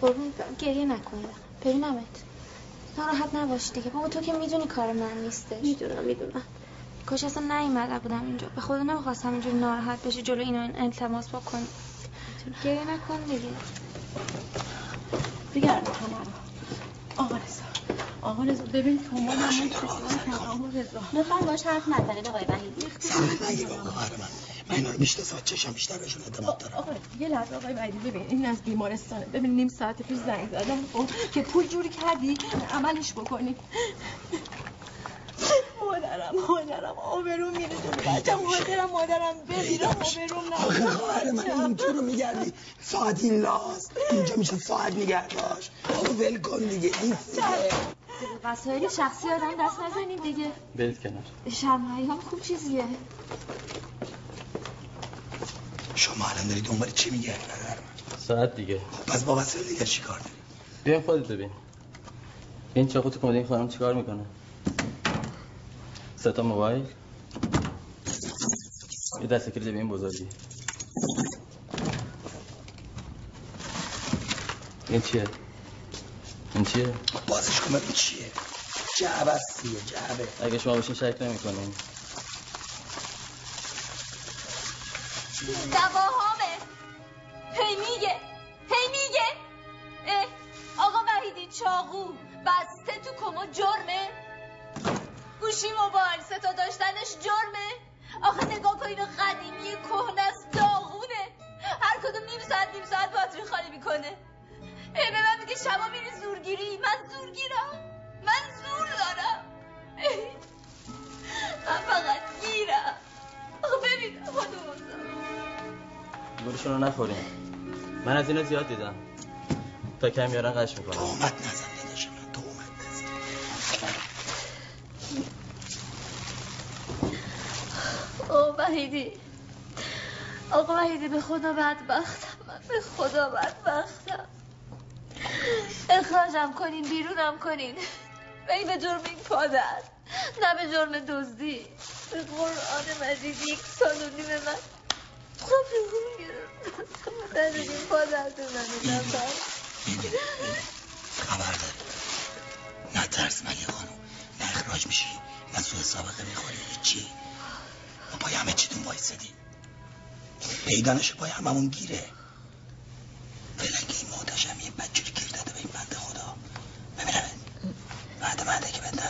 قربون گریه نکن ببینمت. ناراحت نباش دیگه. بابا تو که می‌دونی کار من نیستش. می‌دونم می‌دونم. کاش اصلا نیومده بودم اینجا. به خدا نمی‌خواستم اینجوری ناراحت بشی جلو اینو التماس بکنی. گریه نکن دیگه. بگرد کمر آقا رضا. آقا رضا ببین تو ما من آقا رضا. لطفا باش حرف نزنید آقای وحیدی خواهر من. من اینا رو می‌شناسم چشم بیشتر بهشون اعتماد دارم. آقا یه لحظه آقای وحیدی ببین این از بیمارستانه. ببین نیم ساعت پیش زنگ زدم خب که پول جوری کردی عملش بکنی. مادرم مادرم آبروم میره جلو. بچم مادرم مادرم بمیرم آبروم آخه خواهر من ندارم این تو رو میگردی. ساعت این لاست. اینجا میشه ساعت نگرداش آقا ول کن دیگه. این وسایل شخصی آدم دست نزنید دیگه. برید کنار. شرمایی هم خوب چیزیه. شما الان داری دنبال چی میگردی ساعت دیگه. پس با وسایل دیگه چی کار داری بیا خودت ببین. این چاقو تو کمدین خانم چیکار می‌کنه؟ سه تا موبایل. یه دست کلید به این بزرگی. این چیه؟ این چیه؟ بازش کن ببین چیه؟ جعبه دیگه جعبه. اگه شما باشین شک نمی‌کنین. دواهامه هی میگه هی میگه. اه، آقا وحیدی چاقو بسته تو کما جرمه. گوشی موبایل ستا داشتنش جرمه. آخه نگاه کن اینو قدیمی کهنه است داغونه. هر کدوم نیم ساعت نیم ساعت باتری خالی می‌کنه. ای به من میگه شبا میری زورگیری؟ من زورگیرم. من زور دارم. اه، من فقط گیرم. آخه ببین خودمون گورشون رو نخورین من از اینا زیاد دیدم. تا کم میارن قش می‌کنم. تهمت نزن داداش من تهمت نزن آقا وحیدی. آقا وحیدی به خدا بدبختم. من به خدا بدبختم. اخراجم کنین بیرونم کنین. و این به جرم این پادر. نه به جرم دزدی. به قرآن مجید یک سال و نیم من. آبروم این پادر تو من نفر خبر داری نه ترس مگه خانم نه اخراج میشی نه سوء سابقه می‌خوری هیچی ما پای همه چیتون وایسادیم پیدانش پای هممون گیره فلنگ این محتشم یه بدجوری گیر داده به این بنده خدا ببینم بعد بعد که بده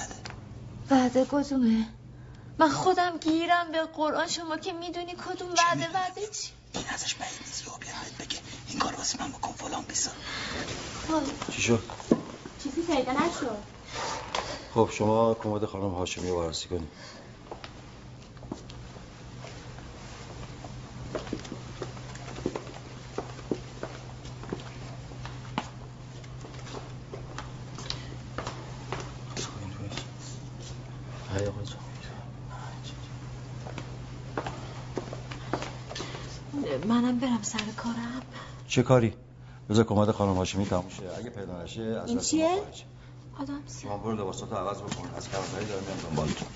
وعده کدومه من خودم گیرم به قرآن شما که می‌دونی کدوم وعده وعده چی؟ این ازش بعید نیست یهو بیاد بهت بگه این کار واسه من بکن فلان بیسا چی شد؟ چیزی پیدا نشد. خب شما کمد خانم هاشمی رو بررسی کنید های آقا جان. منم برم سر کارم چه کاری؟ بذار کمد خانم هاشمی تموم شه. اگه پیدا نشه از این چیه؟ آدم شما برو لباساتو عوض بکن. از کلانتری دارم میام دنبالتون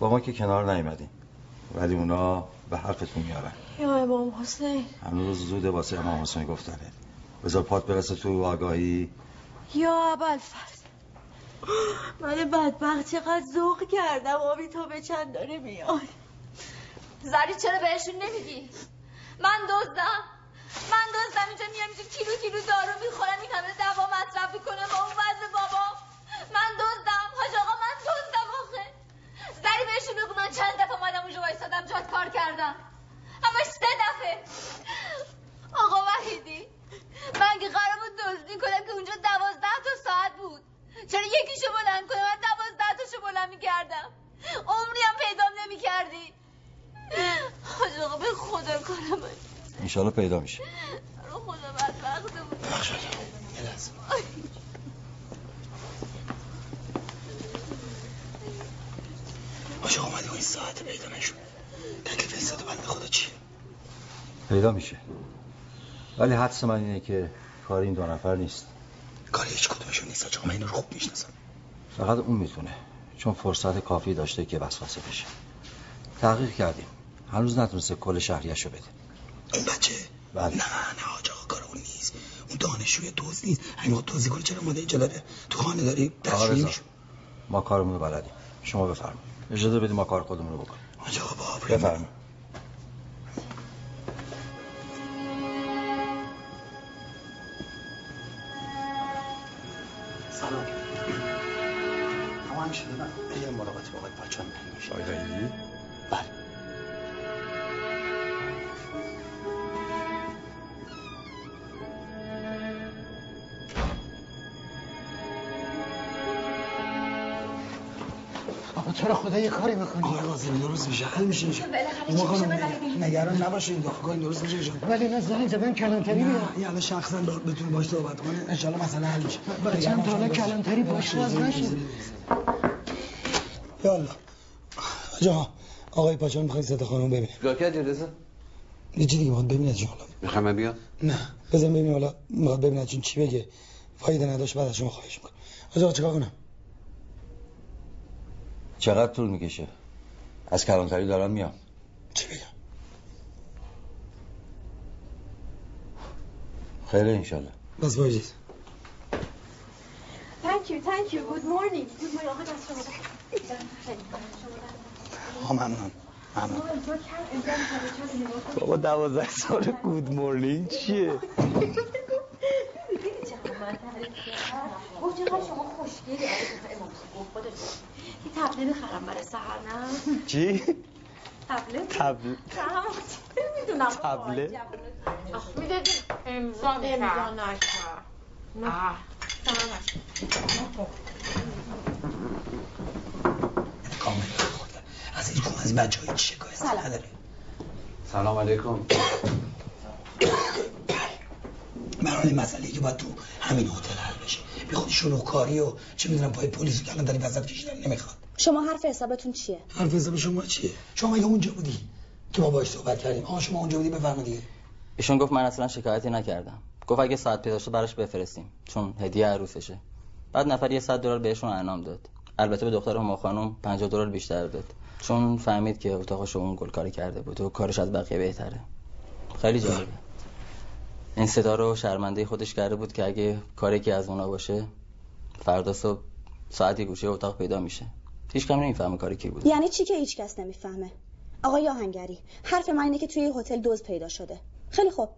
با ما که کنار نیومدیم ولی اونا به حرفتون میارن. یا امام حسین. هنوز زود واسه امام حسین گفتنه. بذار پات برسه تو آگاهی. یا ابوالفضل. من بدبخت چقدر ذوق کردم. آبی تا به چند داره میاد. زری چرا بهشون نمیگی؟ من دزدم. من دزدم اینجا میام اینجا کیلو کیلو دارو می‌خورم این همه دوا مصرف می‌کنم با اون وضع بابا. من دزدم. حاج آقا من دزدم آخه. زری بهشون بگو من چند دفعه اومدم اونجا وایسادم جات کار کردم. همش سه دفعه. آقا وحیدی من که قرار بود دزدی کنم که اونجا دوازده تا ساعت بود. چرا یکیشو بلند کنم؟ من دوازده تاشو بلند می‌کردم. عمری هم پیدام نمی‌کردی. حاج آقا به خدا کنم انشالله پیدا میشه. خدا بدبخت بود آجا اومدی و این ساعت پیدا نشد تکلیف استاد بنده خدا چیه؟ پیدا میشه. ولی حدس من اینه که کار این دو نفر نیست. کار هیچ کدومشون نیست. آجا من این رو خوب می‌شناسم. فقط اون می‌تونه. چون فرصت کافی داشته که وسوسه بشه. تحقیق کردیم. هنوز نتونسته کل شهریش رو بده. اون بچه. بله. نه نه آجا کار اون نیست. اون دانشجوی دوز نیست. همین ما توضیح کنه چرا اینجا داره تو خانه داری آقا میشه ما کارمون رو بلدیم. شما بفرمایید. اجازه بدیم ما کار خودمون رو بکنیم. آجا بابا بفرمایید. کاری بکنی آقای قاسمی درست میشه حل میشه میشه. بالاخره میشه نگران نباشین دکتر درست میشه ایشان ولی نه زنگ زدن کلانتری نه بیاد یعنی شخصا بتونه باش صحبت کنه. انشالله مسئله حل میشه. بچه‌م تا حالا کلانتری باش باز نشد یا الله آجا آقای پاچان می‌خوای صدا خانم ببین کردی رضا؟ یه چیزی دیگه می‌خواد ببیند حالا. می‌خوام من بیام؟ نه. بزن ببینیم حالا می‌خواد ببیند چون چی بگه. فایده نداشت بعد از شما خواهش می‌کنم. آجا چیکار کنم؟ چقدر طول می‌کشه؟ از کلانتری دارم میام. چی بگم؟ خیلی انشالله. بس بایدید. Thank you, thank you. Good morning. Good morning. آقا دست شما آقا ممنون. ممنون. بابا دوازده سال گود مورنینگ چیه؟ [laughs] گفت چقدر شما خوشگلی. گفت خودش یه تبله بخرم برای سهر نه؟ چی؟ تبله تبل نمی‌دونم. تبله می‌دادی امضا امضا نکرد. نه. کامل خورده از هیچ کدوم از این بچه های شکایت سلام. نداره؟ سلام علیکم. [coughs] برای این مسئله که باید تو همین هتل حل بشه. بی خود شلوغکاری و چه می‌دونم پای پلیس و کلانتری وسط کشیدن نمی‌خواد. شما حرف حسابتون چیه؟ حرف حساب شما چیه؟ شما مگه اونجا بودی که ما باش صحبت کردیم؟ آها شما اونجا بودی بفرما دیگه. ایشون گفت من اصلا شکایتی نکردم. گفت اگه ساعت پیدا شد براش بفرستیم چون هدیه عروسشه. بعد نفر یه 100 دلار بهشون انعام داد. البته به دختر ما خانم 50 دلار بیشتر داد. چون فهمید که اتاقش اون گلکاری کرده بود و کارش از بقیه بهتره. خیلی جالبه. این صدا رو شرمنده خودش کرده بود که اگه کاری که از اونا باشه فردا صبح ساعتی گوشه اتاق پیدا میشه. هیچ کم نمی‌فهمه کاری کی بود یعنی چی که هیچ کس نمی‌فهمه؟ آقای آهنگری حرف من اینه که توی هتل دوز پیدا شده. خیلی خوب.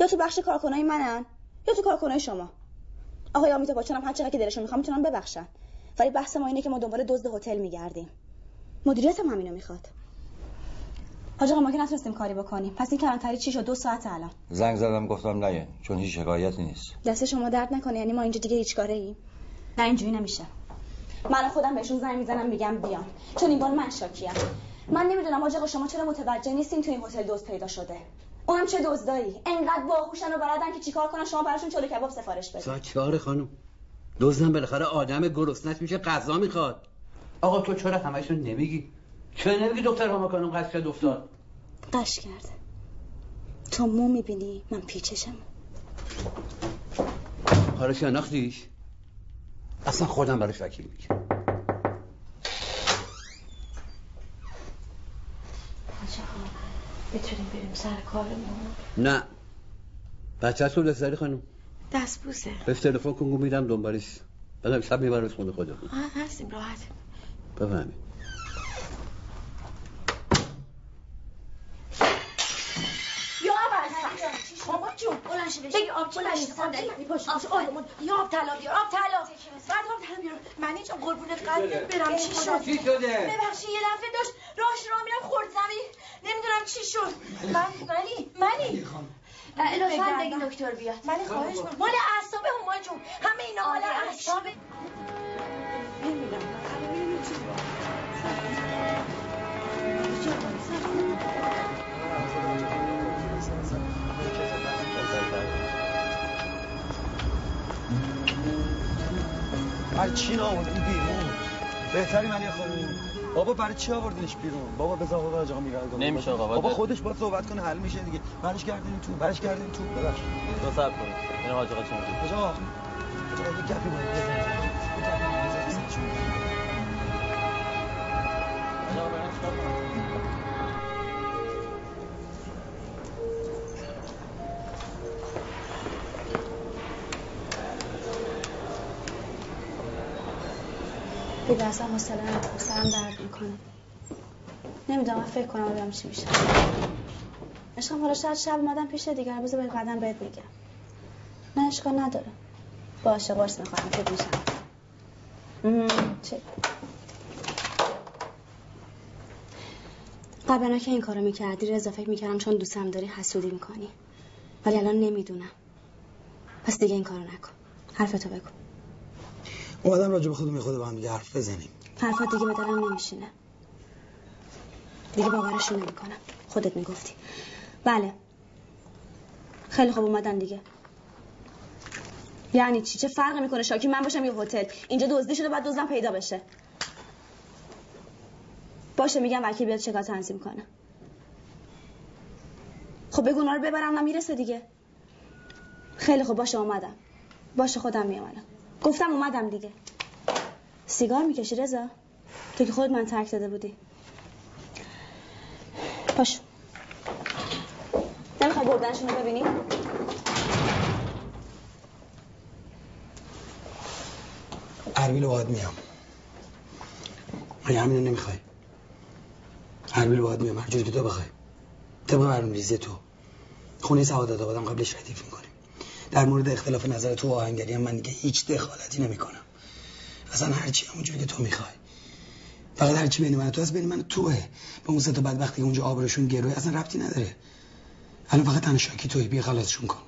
یا تو بخش کارکنای منن یا تو کارکنای شما. آقای آمیتا باچان هم هر چقدر که دلشون می‌خوام می‌تونن ببخشن. ولی بحث ما اینه که ما دنبال دزد هتل میگردیم. مدیریت هم همینو می‌خواد. حاج آقا ما که نتونستیم کاری بکنیم. پس این کلانتری چی شد؟ دو ساعت الان. زنگ زدم گفتم نیاین چون هیچ شکایتی نیست. دست شما درد نکنه یعنی ما اینجا دیگه هیچ کاره ای نه اینجوری نمیشه. من خودم بهشون زنگ می‌زنم میگم بیان. چون این بار من شاکیم. من نمی‌دونم حاج آقا شما چرا متوجه نیستین تو این هتل دزد پیدا شده؟ اونم چه دزدایی؟ انقدر باهوشن و بلدن که چیکار کنن؟ شما براشون چلو کباب سفارش بدید ساکار خانم. دزدم بالاخره آدم گرسنش میشه غذا می‌خواد. آقا تو چرا همشون نمیگی؟ چرا نمیگی دختر هما خانم قصد کرد افتاد؟ قش کرده. تو مو می‌بینی من پیچشم. کارو شناختیش؟ اصلا خودم براش وکیل می‌گیرم بتونیم بریم سر کارمون؟ نه. بچه تو لسری خانم. دست بوسه. بهش تلفن کن میرم دنبالش. بعدم شب میبرمش خونه خودمون آه هستیم راحت بفهمید. مامان جون بلند شو بگی آب چی بلند پاش آرمون یا آب طلا بیار آب طلا بعد آب طلا بیار من اینجا قربونت قلبت برم. چی شد چی شده؟ ببخشید یه لحظه داشت. راهش راه میرم خورد زمین. نمی‌دونم چی شد. من منی منی. لطفا بگی دکتر بیاد. من خواهش کنم مال اعصاب هما جون. همه اینا مال اعصاب برای چی آوردی بیرون؟ بهتری ملیه خانم. بابا برای چی آوردینش بیرون؟ بابا بذار آقا آقا میگردم. نمیشه آقا بابا خودش باید صحبت کنه حل میشه دیگه. برش کردین تو برش کردین تو. ببخشید. تو صبر کن این حاج آقا چی میگه؟ آقا، یه گپی باید بزنیم. دیگه اصلا حوصله ندارم سرم درد می‌کنه. نمی‌دونم فکر کنم ببینم چی میشه. عشقم حالا شاید شب اومدم پیش دیگر بذار باید قدم بهت میگم. نه اشکال نداره. باشه قرص می‌خورم خوب میشم قبلا که این کارو می‌کردی رضا فکر می‌کردم چون دوستم داری حسودی می‌کنی. ولی الان نمی‌دونم. پس دیگه این کارو نکن. حرفتو بگو. اومدم راجع به خودم خود با هم دیگه حرف بزنیم. حرفات دیگه به دلم نمیشینه. دیگه باورشو نمی‌کنم. خودت می‌گفتی. بله. خیلی خوب اومدن دیگه. یعنی چی؟ چه فرقی می‌کنه شاکی من باشم یه هتل؟ اینجا دزدی شده بعد دزدم پیدا بشه. باشه میگم وکیل بیاد شکایت تنظیم کنه. خب بگو اونا رو ببرم نه می‌رسه دیگه. خیلی خوب باشه اومدم. باشه خودم میام گفتم اومدم دیگه. سیگار می‌کشی رضا؟ تو که خود من ترک داده بودی. باش. نمی‌خوای بردنشون رو ببینی؟ اربیل باید میام. مگه همینو نمی‌خوای؟ اربیل باید میام هر جوری که تو بخوای. طبق برنامه ریزی تو. خونه سعادت آبادم قبلش ردیف می‌کنیم در مورد اختلاف نظر تو و آهنگری هم من دیگه هیچ دخالتی نمی‌کنم. اصلا هرچی همونجوری که تو می‌خوای. فقط هرچی بین من تو هست بین من توه. با اون سه تا بدبختی که اونجا آبروشون گروه اصلا ربطی نداره. الان فقط تنها شاکی توی بیا خلاصشون کن.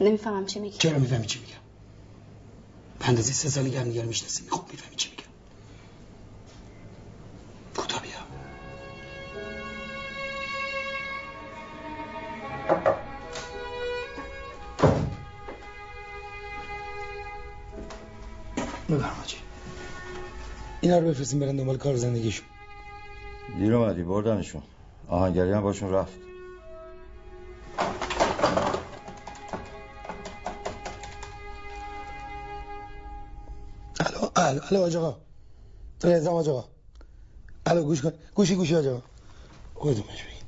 نمی‌فهمم چی میگی. چرا می‌فهمی چی میگم؟ به اندازه سه سالی که هم دیگه رو می‌شناسیم خوب می‌فهمی چی میگم. اینا رو بفرستیم برن دنبال کار زندگیشون. دیر اومدی بردنشون آهنگری هم باشون رفت. الو الو الو آج آقا. رضا آج آقا. الو گوش کن. گوشی گوشی آج آقا. کدومش بگی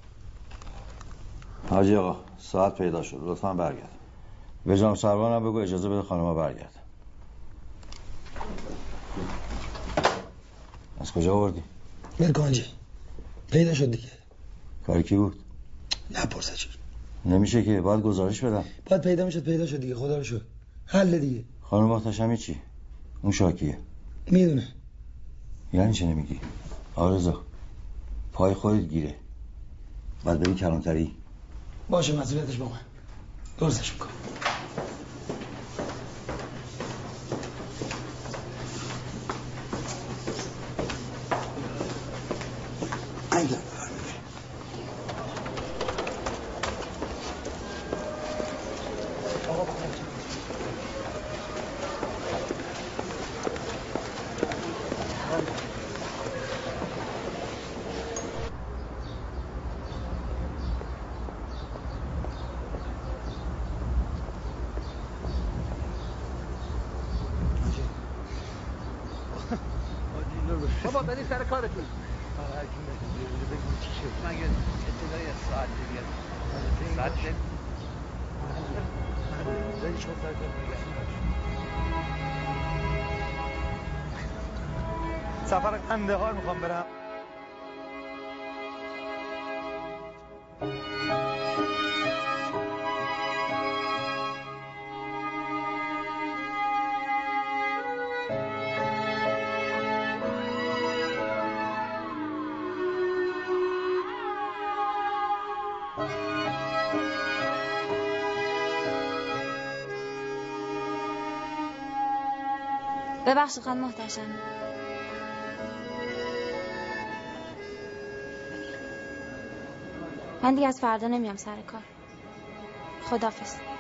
حاجی آقا ساعت پیدا شد. لطفا برگرد. به جام سروان هم بگو اجازه بده خانم برگرد. از کجا آوردی؟ مرکانجی پیدا شد دیگه. کاری کی بود؟ نپرسه چی نمیشه که باید گزارش بدم. باید پیدا می‌شد پیدا شد دیگه خدا رو شد حل دیگه. خانم محتشمی چی؟ اون شاکیه. می‌دونه. یعنی چه نمیگی؟ آرزا پای خودت گیره. باید بری کلانتری. باشه مسئولیتش با من. درستش می‌کنم. بریم سر کارتون. مگه اطلاعی از ساعت ساعت سفر می‌خوام برم. ببخشید خانم محتشم. من دیگه از فردا نمیام سر کار. خدافظ